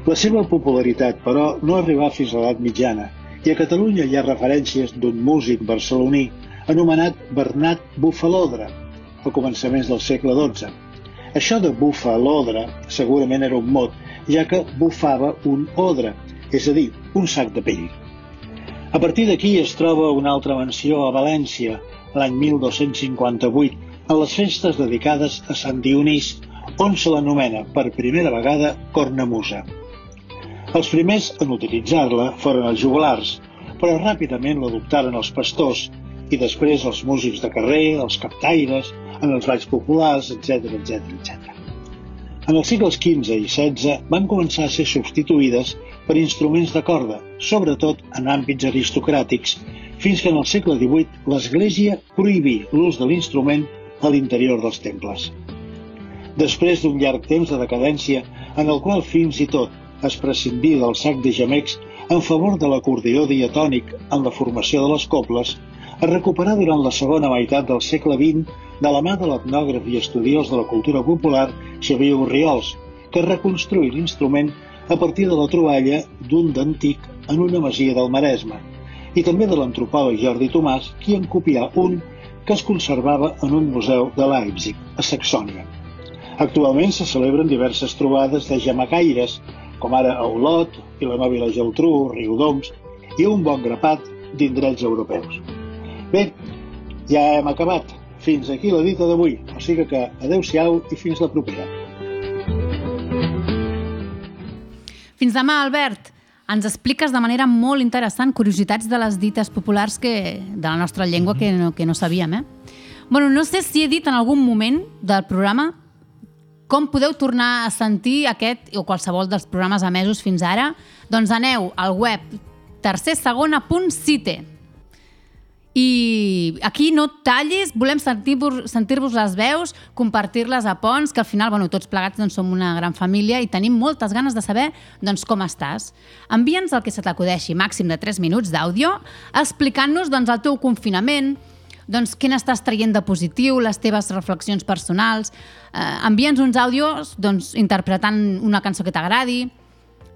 La seva popularitat, però, no arribà fins a l'edat mitjana, i a Catalunya hi ha referències d'un músic barceloní anomenat Bernat Bufalodre, a començaments del segle XII. Això de bufalodre segurament era un mot, ja que bufava un odre, és a dir, un sac de pell. A partir d'aquí es troba una altra menció a València, l'any 1258, en les festes dedicades a Sant Dionís, on se l'anomena per primera vegada cornamusa. Els primers en utilitzar-la foren els juglars, però ràpidament l'adoptaren els pastors i després els músics de carrer, els captaires, en els balls populars, etc etc etc. En els segles XV i XVI van començar a ser substituïdes per instruments de corda, sobretot en àmbits aristocràtics, fins que en el segle XVIII l'Església prohibí l'ús de l'instrument a l'interior dels temples. Després d'un llarg temps de decadència, en el qual fins i tot es prescindí del sac de gemecs en favor de l'acordió diatònic en la formació de les cobles, es recuperà durant la segona meitat del segle XX de la mà de l'etnògraf i estudiós de la cultura popular Xavier Urriols, que reconstruí l'instrument a partir de la troballa d'un d'antic en una masia del Maresme, i també de l'antropòleg Jordi Tomàs, qui en copià un que es conservava en un museu de Leipzig, a Saxònia. Actualment se celebren diverses trobades de jamacaires, com ara a Olot i la Nova Geltrú, Riudoms, i un bon grapat d'indrets europeus. Bé, ja hem acabat. Fins aquí la dita d'avui. O sigui que adeu-siau i fins la propera. Fins demà, Albert. ens expliques de manera molt interessant curiositats de les dites populars que, de la nostra llengua que no, que no sabíem, eh? Bueno, no sé si he dit en algun moment del programa com podeu tornar a sentir aquest o qualsevol dels programes emesos fins ara. Doncs aneu al web tercersegona.cite i aquí no tallis, volem sentir-vos sentir les veus, compartir-les a Pons, que al final, bueno, tots plegats doncs, som una gran família i tenim moltes ganes de saber doncs, com estàs. Envia'ns el que se t'acudeixi, màxim de 3 minuts d'àudio, explicant-nos doncs, el teu confinament, doncs, què n'estàs traient de positiu, les teves reflexions personals. Eh, Envia'ns uns àudios doncs, interpretant una cançó que t'agradi,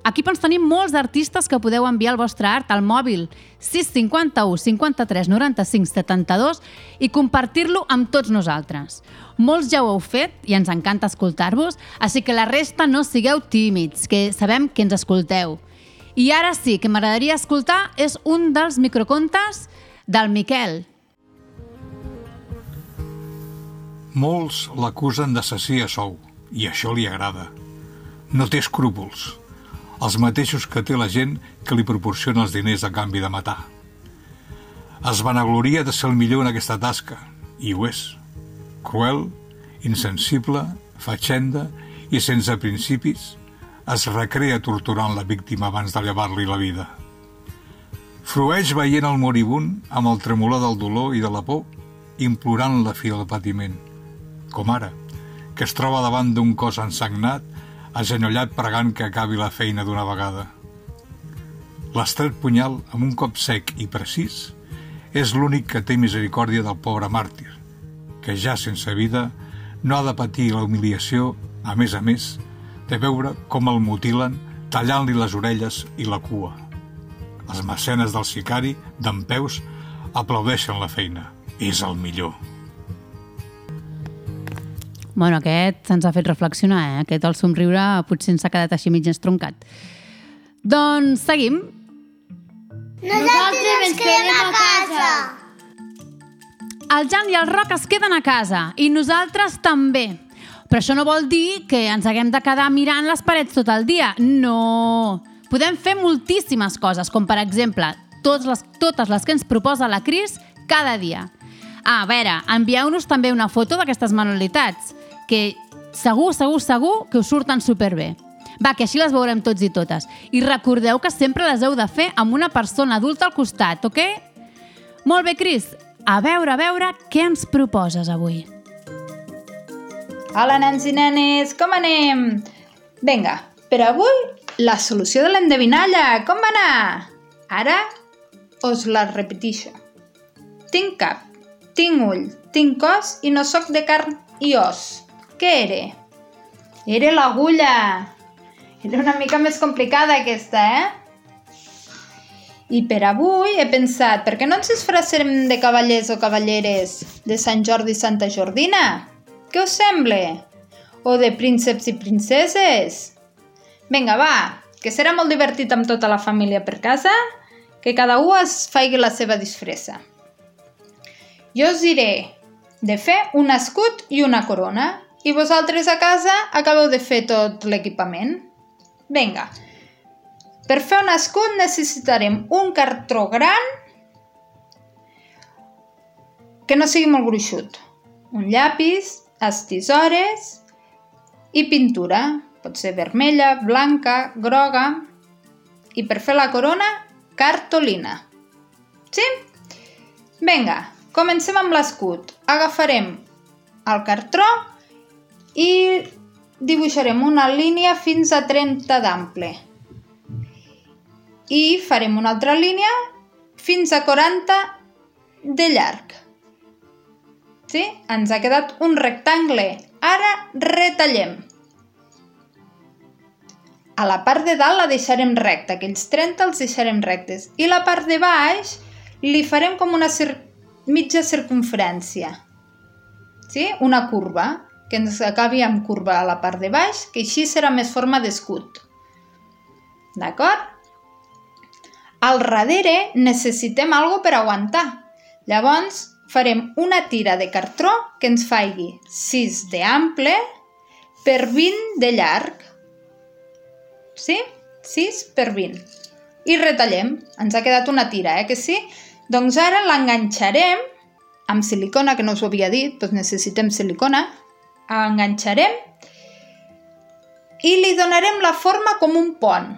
Aquí tenim molts artistes que podeu enviar el vostre art al mòbil 651 53 95 72 i compartir-lo amb tots nosaltres. Molts ja ho heu fet i ens encanta escoltar-vos, així que la resta no sigueu tímids, que sabem que ens escolteu. I ara sí, que m'agradaria escoltar és un dels microcontes del Miquel. Molts l'acusen d'assassí a sou, i això li agrada. No té escrúpols, els mateixos que té la gent que li proporciona els diners a canvi de matar. Es vanagloria de ser el millor en aquesta tasca, i ho és. Cruel, insensible, fatxenda i sense principis, es recrea torturant la víctima abans de llevar-li la vida. Frueix veient el moribund amb el tremolor del dolor i de la por, implorant la fi del patiment, com ara, que es troba davant d'un cos ensagnat agenollat pregant que acabi la feina d'una vegada. L'estret punyal, amb un cop sec i precís, és l'únic que té misericòrdia del pobre màrtir, que ja sense vida no ha de patir la humiliació, a més a més, de veure com el mutilen tallant-li les orelles i la cua. Els mecenes del sicari, d'en aplaudeixen la feina. És el millor. Bueno, aquest ens ha fet reflexionar, eh? Aquest el somriure potser ens ha quedat així mig estroncat. Doncs seguim. Nosaltres ens quedem a casa. El Jan i el Roc es queden a casa i nosaltres també. Però això no vol dir que ens haguem de quedar mirant les parets tot el dia. No! Podem fer moltíssimes coses, com per exemple, tots les, totes les que ens proposa la Cris cada dia. Ah, a veure, envieu-nos també una foto d'aquestes manualitats que segur, segur, segur que us surten superbé. Va, que així les veurem tots i totes. I recordeu que sempre les heu de fer amb una persona adulta al costat, ok? Molt bé, Cris. A veure, a veure, què ens proposes avui? Hola, nens i nenes, com anem? Vinga, per avui, la solució de l'endevinalla, com va anar? Ara us la repetixo. Tinc cap, tinc ull, tinc cos i no sóc de carn i os. Què era? Era l'agulla. Era una mica més complicada aquesta, eh? I per avui he pensat, per què no ens disfressem de cavallers o cavalleres de Sant Jordi i Santa Jordina? Què us sembla? O de prínceps i princeses? Vinga, va, que serà molt divertit amb tota la família per casa, que cada un es faigui la seva disfressa. Jo us diré de fer un escut i una corona i vosaltres a casa acabeu de fer tot l'equipament. Vinga, per fer un escut necessitarem un cartró gran que no sigui molt gruixut, un llapis, estisores i pintura. Pot ser vermella, blanca, groga. I per fer la corona, cartolina. Sí? Vinga, comencem amb l'escut. Agafarem el cartró i dibuixarem una línia fins a 30 d'ample. I farem una altra línia fins a 40 de llarg. Sí? Ens ha quedat un rectangle. Ara retallem. A la part de dalt la deixarem recta, aquells 30 els deixarem rectes. I la part de baix li farem com una cir mitja circunferència. Sí? Una curva que ens acabi amb curva a la part de baix, que així serà més forma d'escut. D'acord? Al darrere necessitem algo per aguantar. Llavors farem una tira de cartró que ens faigui 6 d'ample per 20 de llarg. Sí? 6 per 20. i retallem. Ens ha quedat una tira, eh, que sí? Doncs ara l'enganxarem amb silicona, que no us ho havia dit, doncs necessitem silicona. Enganxarem i li donarem la forma com un pont,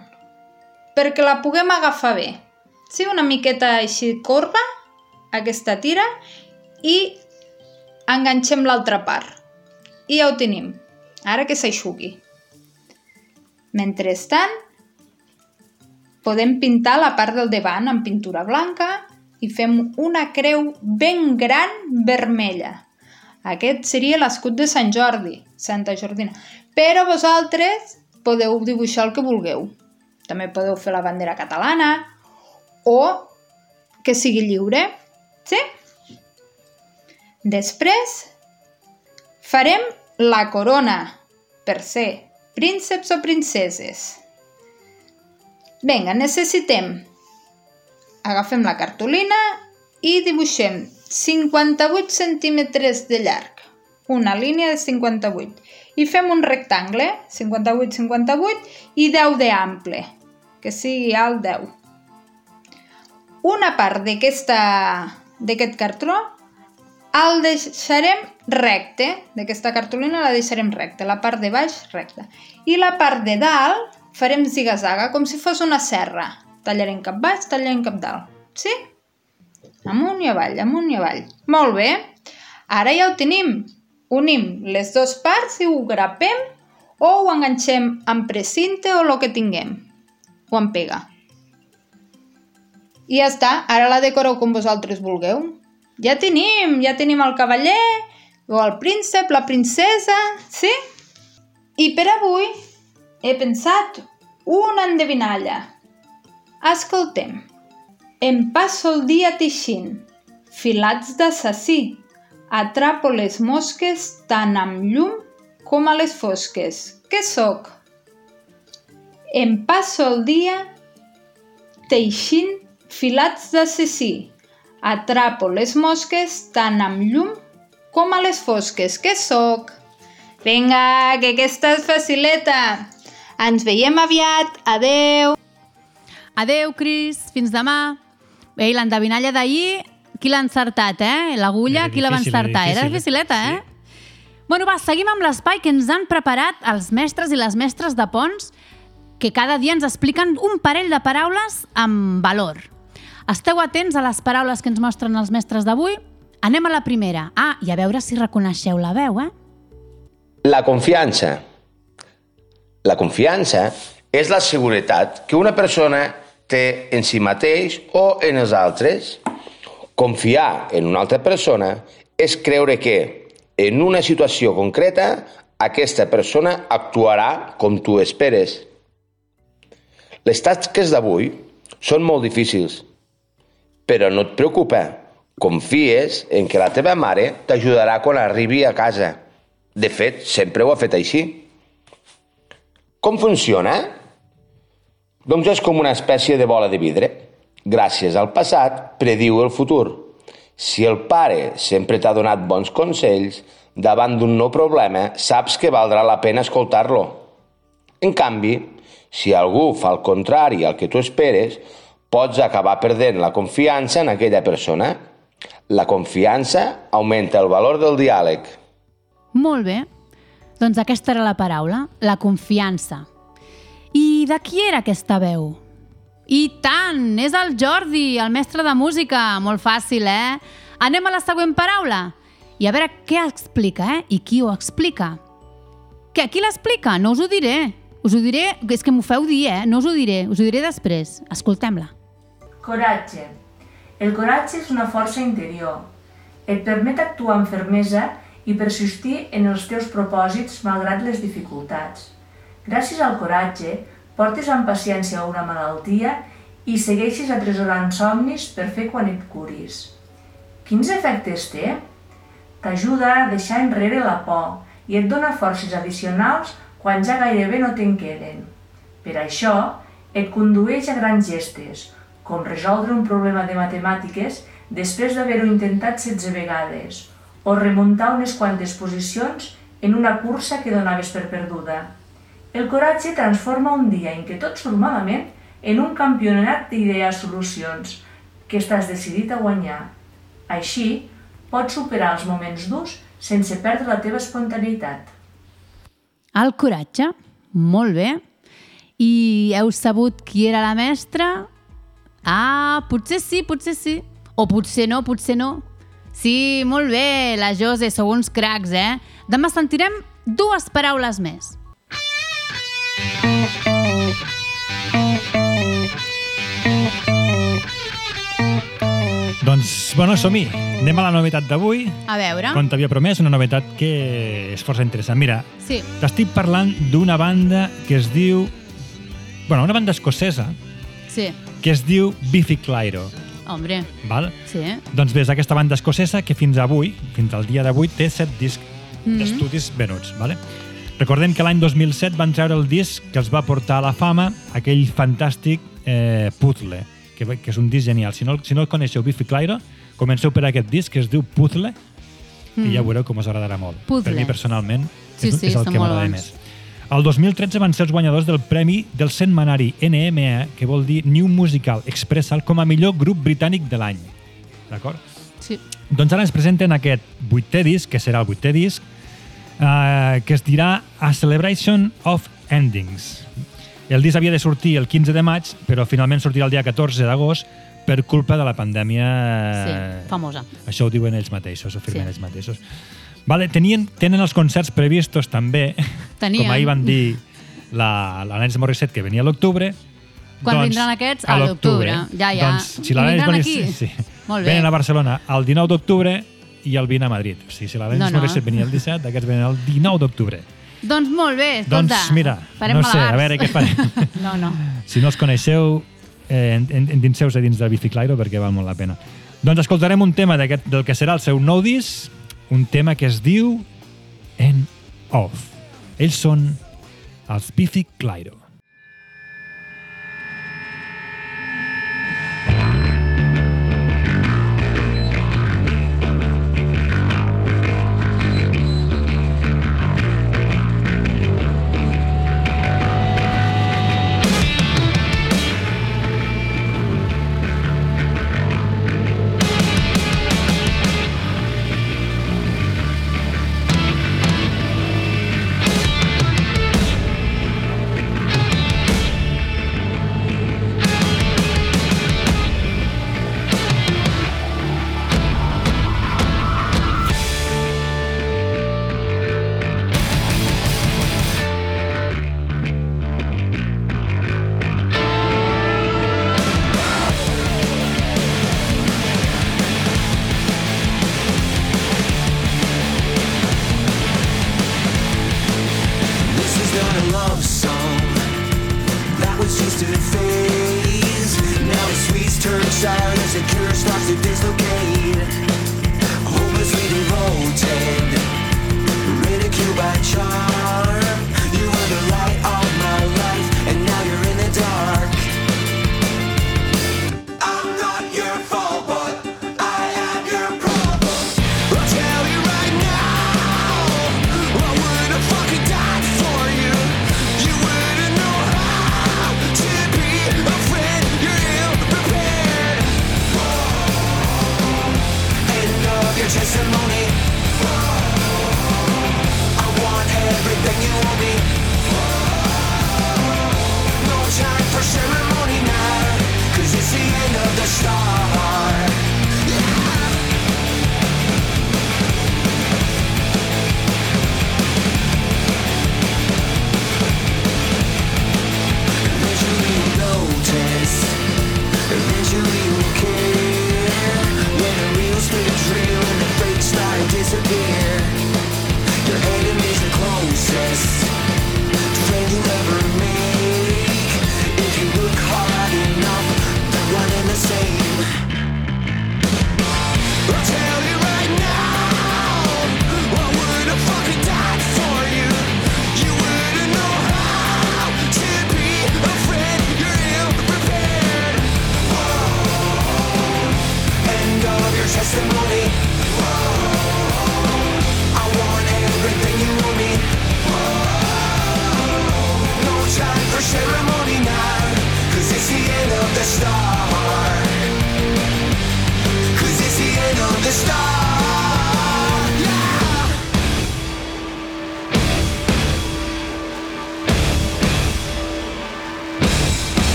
perquè la puguem agafar bé. Sí, una miqueta així corba, aquesta tira, i enganxem l'altra part. I ja ho tenim. Ara que s'aixugui. Mentrestant, podem pintar la part del davant amb pintura blanca i fem una creu ben gran vermella. Aquest seria l'escut de Sant Jordi, Santa Jordina. Però vosaltres podeu dibuixar el que vulgueu. També podeu fer la bandera catalana o que sigui lliure. Sí? Després farem la corona per ser prínceps o princeses. Vinga, necessitem... Agafem la cartolina i dibuixem 58 centímetres de llarg, una línia de 58. I fem un rectangle, 58-58, i 10 d'ample, que sigui alt 10. Una part d'aquest cartró el deixarem recte, d'aquesta cartolina la deixarem recte, la part de baix recta. I la part de dalt farem ziga-zaga, com si fos una serra. Tallarem cap baix, tallarem cap dalt. Sí? Amunt i avall, amunt i avall. Molt bé. Ara ja ho tenim. Unim les dues parts i ho grapem o ho enganxem amb precinte o el que tinguem. Ho pega. I ja està. Ara la decoreu com vosaltres vulgueu. Ja tenim, ja tenim el cavaller, o el príncep, la princesa, sí? I per avui he pensat una endevinalla. Escoltem. Em passo el dia teixint, filats d'assassí. Atrapo les mosques tant amb llum com a les fosques. Què sóc? Em passo el dia teixint filats d'assassí. Atrapo les mosques tant amb llum com a les fosques. Què sóc? Vinga, que aquesta és facileta. Ens veiem aviat. Adeu. Adeu, Cris. Fins demà. Bé, i l'endevinalla d'ahir, qui l'ha encertat, eh? L'agulla, qui la va encertar? era difícil, dificileta, eh? Bueno, va, seguim amb l'espai que ens han preparat els mestres i les mestres de Pons que cada dia ens expliquen un parell de paraules amb valor. Esteu atents a les paraules que ens mostren els mestres d'avui? Anem a la primera. Ah, i a veure si reconeixeu la veu, eh? La confiança. La confiança és la seguretat que una persona té en si mateix o en els altres. Confiar en una altra persona és creure que, en una situació concreta, aquesta persona actuarà com tu esperes. Les tasques d'avui són molt difícils, però no et preocupa. Confies en que la teva mare t'ajudarà quan arribi a casa. De fet, sempre ho ha fet així. Com funciona? Doncs és com una espècie de bola de vidre. Gràcies al passat, prediu el futur. Si el pare sempre t'ha donat bons consells, davant d'un nou problema, saps que valdrà la pena escoltar-lo. En canvi, si algú fa el contrari al que tu esperes, pots acabar perdent la confiança en aquella persona. La confiança augmenta el valor del diàleg. Molt bé. Doncs aquesta era la paraula, la confiança. I de qui era aquesta veu? I tant! És el Jordi, el mestre de música. Molt fàcil, eh? Anem a la següent paraula. I a veure què explica, eh? I qui ho explica. Que qui l'explica? No us ho diré. Us ho diré, és que m'ho feu dir, eh? No us ho diré, us ho diré després. Escoltem-la. Coratge. El coratge és una força interior. Et permet actuar amb fermesa i persistir en els teus propòsits malgrat les dificultats. Gràcies al coratge, portes amb paciència una malaltia i segueixes atresorant somnis per fer quan et curis. Quins efectes té? T'ajuda a deixar enrere la por i et dona forces addicionals quan ja gairebé no te'n queden. Per això, et condueix a grans gestes, com resoldre un problema de matemàtiques després d'haver-ho intentat 16 vegades, o remuntar unes quantes posicions en una cursa que donaves per perduda. El coratge transforma un dia en què tot surt malament en un campionat d'idees solucions que estàs decidit a guanyar. Així, pots superar els moments durs sense perdre la teva espontaneïtat. El coratge, molt bé. I heu sabut qui era la mestra? Ah, potser sí, potser sí. O potser no, potser no. Sí, molt bé, la Jose, sou uns cracs, eh? Demà sentirem dues paraules més. Doncs, bueno, som-hi. Anem a la novetat d'avui. A veure. Com t'havia promès, una novetat que és força interessant. Mira, Sí. t'estic parlant d'una banda que es diu... Bueno, una banda escocesa Sí. que es diu Biffy Clyro. Hombre. Val? Sí. Doncs bé, és aquesta banda escocesa que fins avui, fins al dia d'avui, té set discs Mhm. d'estudis venuts. Vale? Recordem que l'any 2007 van treure el disc que els va portar a la fama, aquell fantàstic eh, Puzzle, que, que és un disc genial. Si no, si no el coneixeu, Biffy Clyro, comenceu per aquest disc que es diu Puzzle Mm. i ja veureu com us agradarà molt. Puzzle. Per mi, personalment, Sí, és, sí, és el que m'agrada més. El 2013 van ser els guanyadors del premi del setmanari NME, que vol dir New Musical Expressal, com a millor grup britànic de l'any. D'acord? Sí. Doncs ara ens presenten aquest vuitè disc, que serà el vuitè disc, eh, que es dirà A Celebration of Endings. El disc havia de sortir el 15 de maig, però finalment sortirà el dia 14 d'agost per culpa de la pandèmia. Sí, famosa. Això ho diuen ells mateixos, ho firmen Sí. ells mateixos. Vale, tenien, tenen els concerts previstos també, Tenien. com ahir van dir la, la Alanis Morissette, que venia a l'octubre. Quan vindran aquests? A l'octubre. Ja, ja. Doncs, si l'Alanis vindran aquí? Sí. Molt bé. Venen a Barcelona el 19 d'octubre i el 20 a Madrid. O sigui, si l'Alanis No, no, no. Morissette venia el 17, aquests venen el 19 d'octubre. Doncs molt bé, escolta. Doncs mira, farem no sé, a malabars. veure què farem. No, no. si no els coneixeu, eh, en- en- endinseu-se dins del Bici Clyro perquè val molt la pena. Doncs escoltarem un tema del que serà el seu nou disc, un tema que es diu En Off. Ells són els Bici Clyro.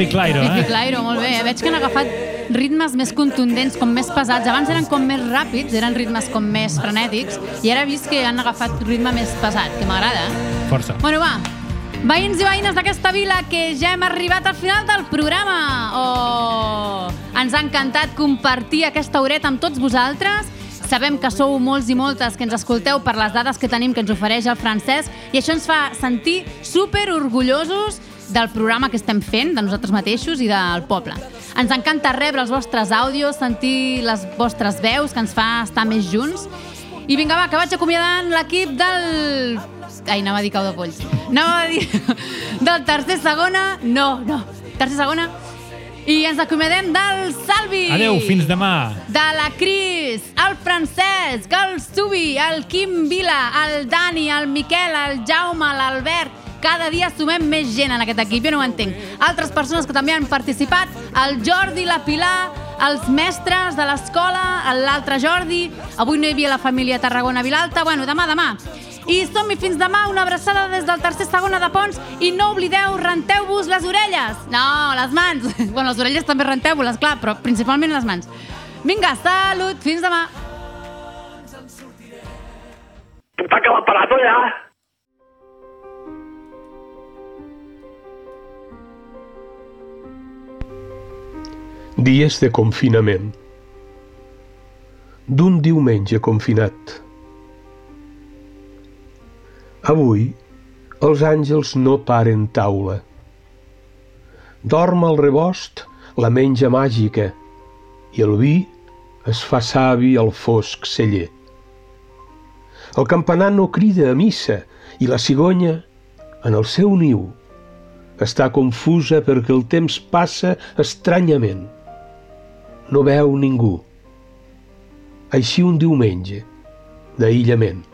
Bifi eh? Clyro, molt bé. Veig que han agafat ritmes més contundents, com més pesats. Abans eren com més ràpids, eren ritmes com més frenètics, i ara he vist que han agafat ritme més pesat, que m'agrada. Força. Bueno, va, veïns i veïnes d'aquesta vila que ja hem arribat al final del programa. Oh, ens ha encantat compartir aquesta horeta amb tots vosaltres. Sabem que sou molts i moltes que ens escolteu per les dades que tenim que ens ofereix el francès i això ens fa sentir super orgullosos del programa que estem fent, de nosaltres mateixos i del poble. Ens encanta rebre els vostres àudios, sentir les vostres veus, que ens fa estar més junts. I vinga, va, que vaig acomiadant l'equip del... Ai, anava a dir cau de polls. Anava a dir... Del tercer segona... No, no. Tercer segona. I ens acomiadem del Salvi. Adeu, fins demà. De la Cris, el Francesc, el Subi, el Quim Vila, el Dani, el Miquel, el Jaume, l'Albert... Cada dia sumem més gent en aquest equip, jo no ho entenc. Altres persones que també han participat, el Jordi, la Pilar, els mestres de l'escola, l'altre Jordi, avui no hi havia la família Tarragona Vilalta, bueno, demà, demà. I som-hi fins demà, una abraçada des del tercer segona de Pons i no oblideu, renteu-vos les orelles. No, les mans. Bueno, les orelles també renteu-les, clar, però principalment les mans. Vinga, salut, fins demà. Tanca l'aparato ja. Dies de confinament. D'un diumenge confinat. Avui, els àngels no paren taula. Dorm al rebost la menja màgica i el vi es fa savi al fosc celler. El campanar no crida a missa i la cigonya, en el seu niu, està confusa perquè el temps passa estranyament. No veu ningú. Així un diumenge, d'aïllament.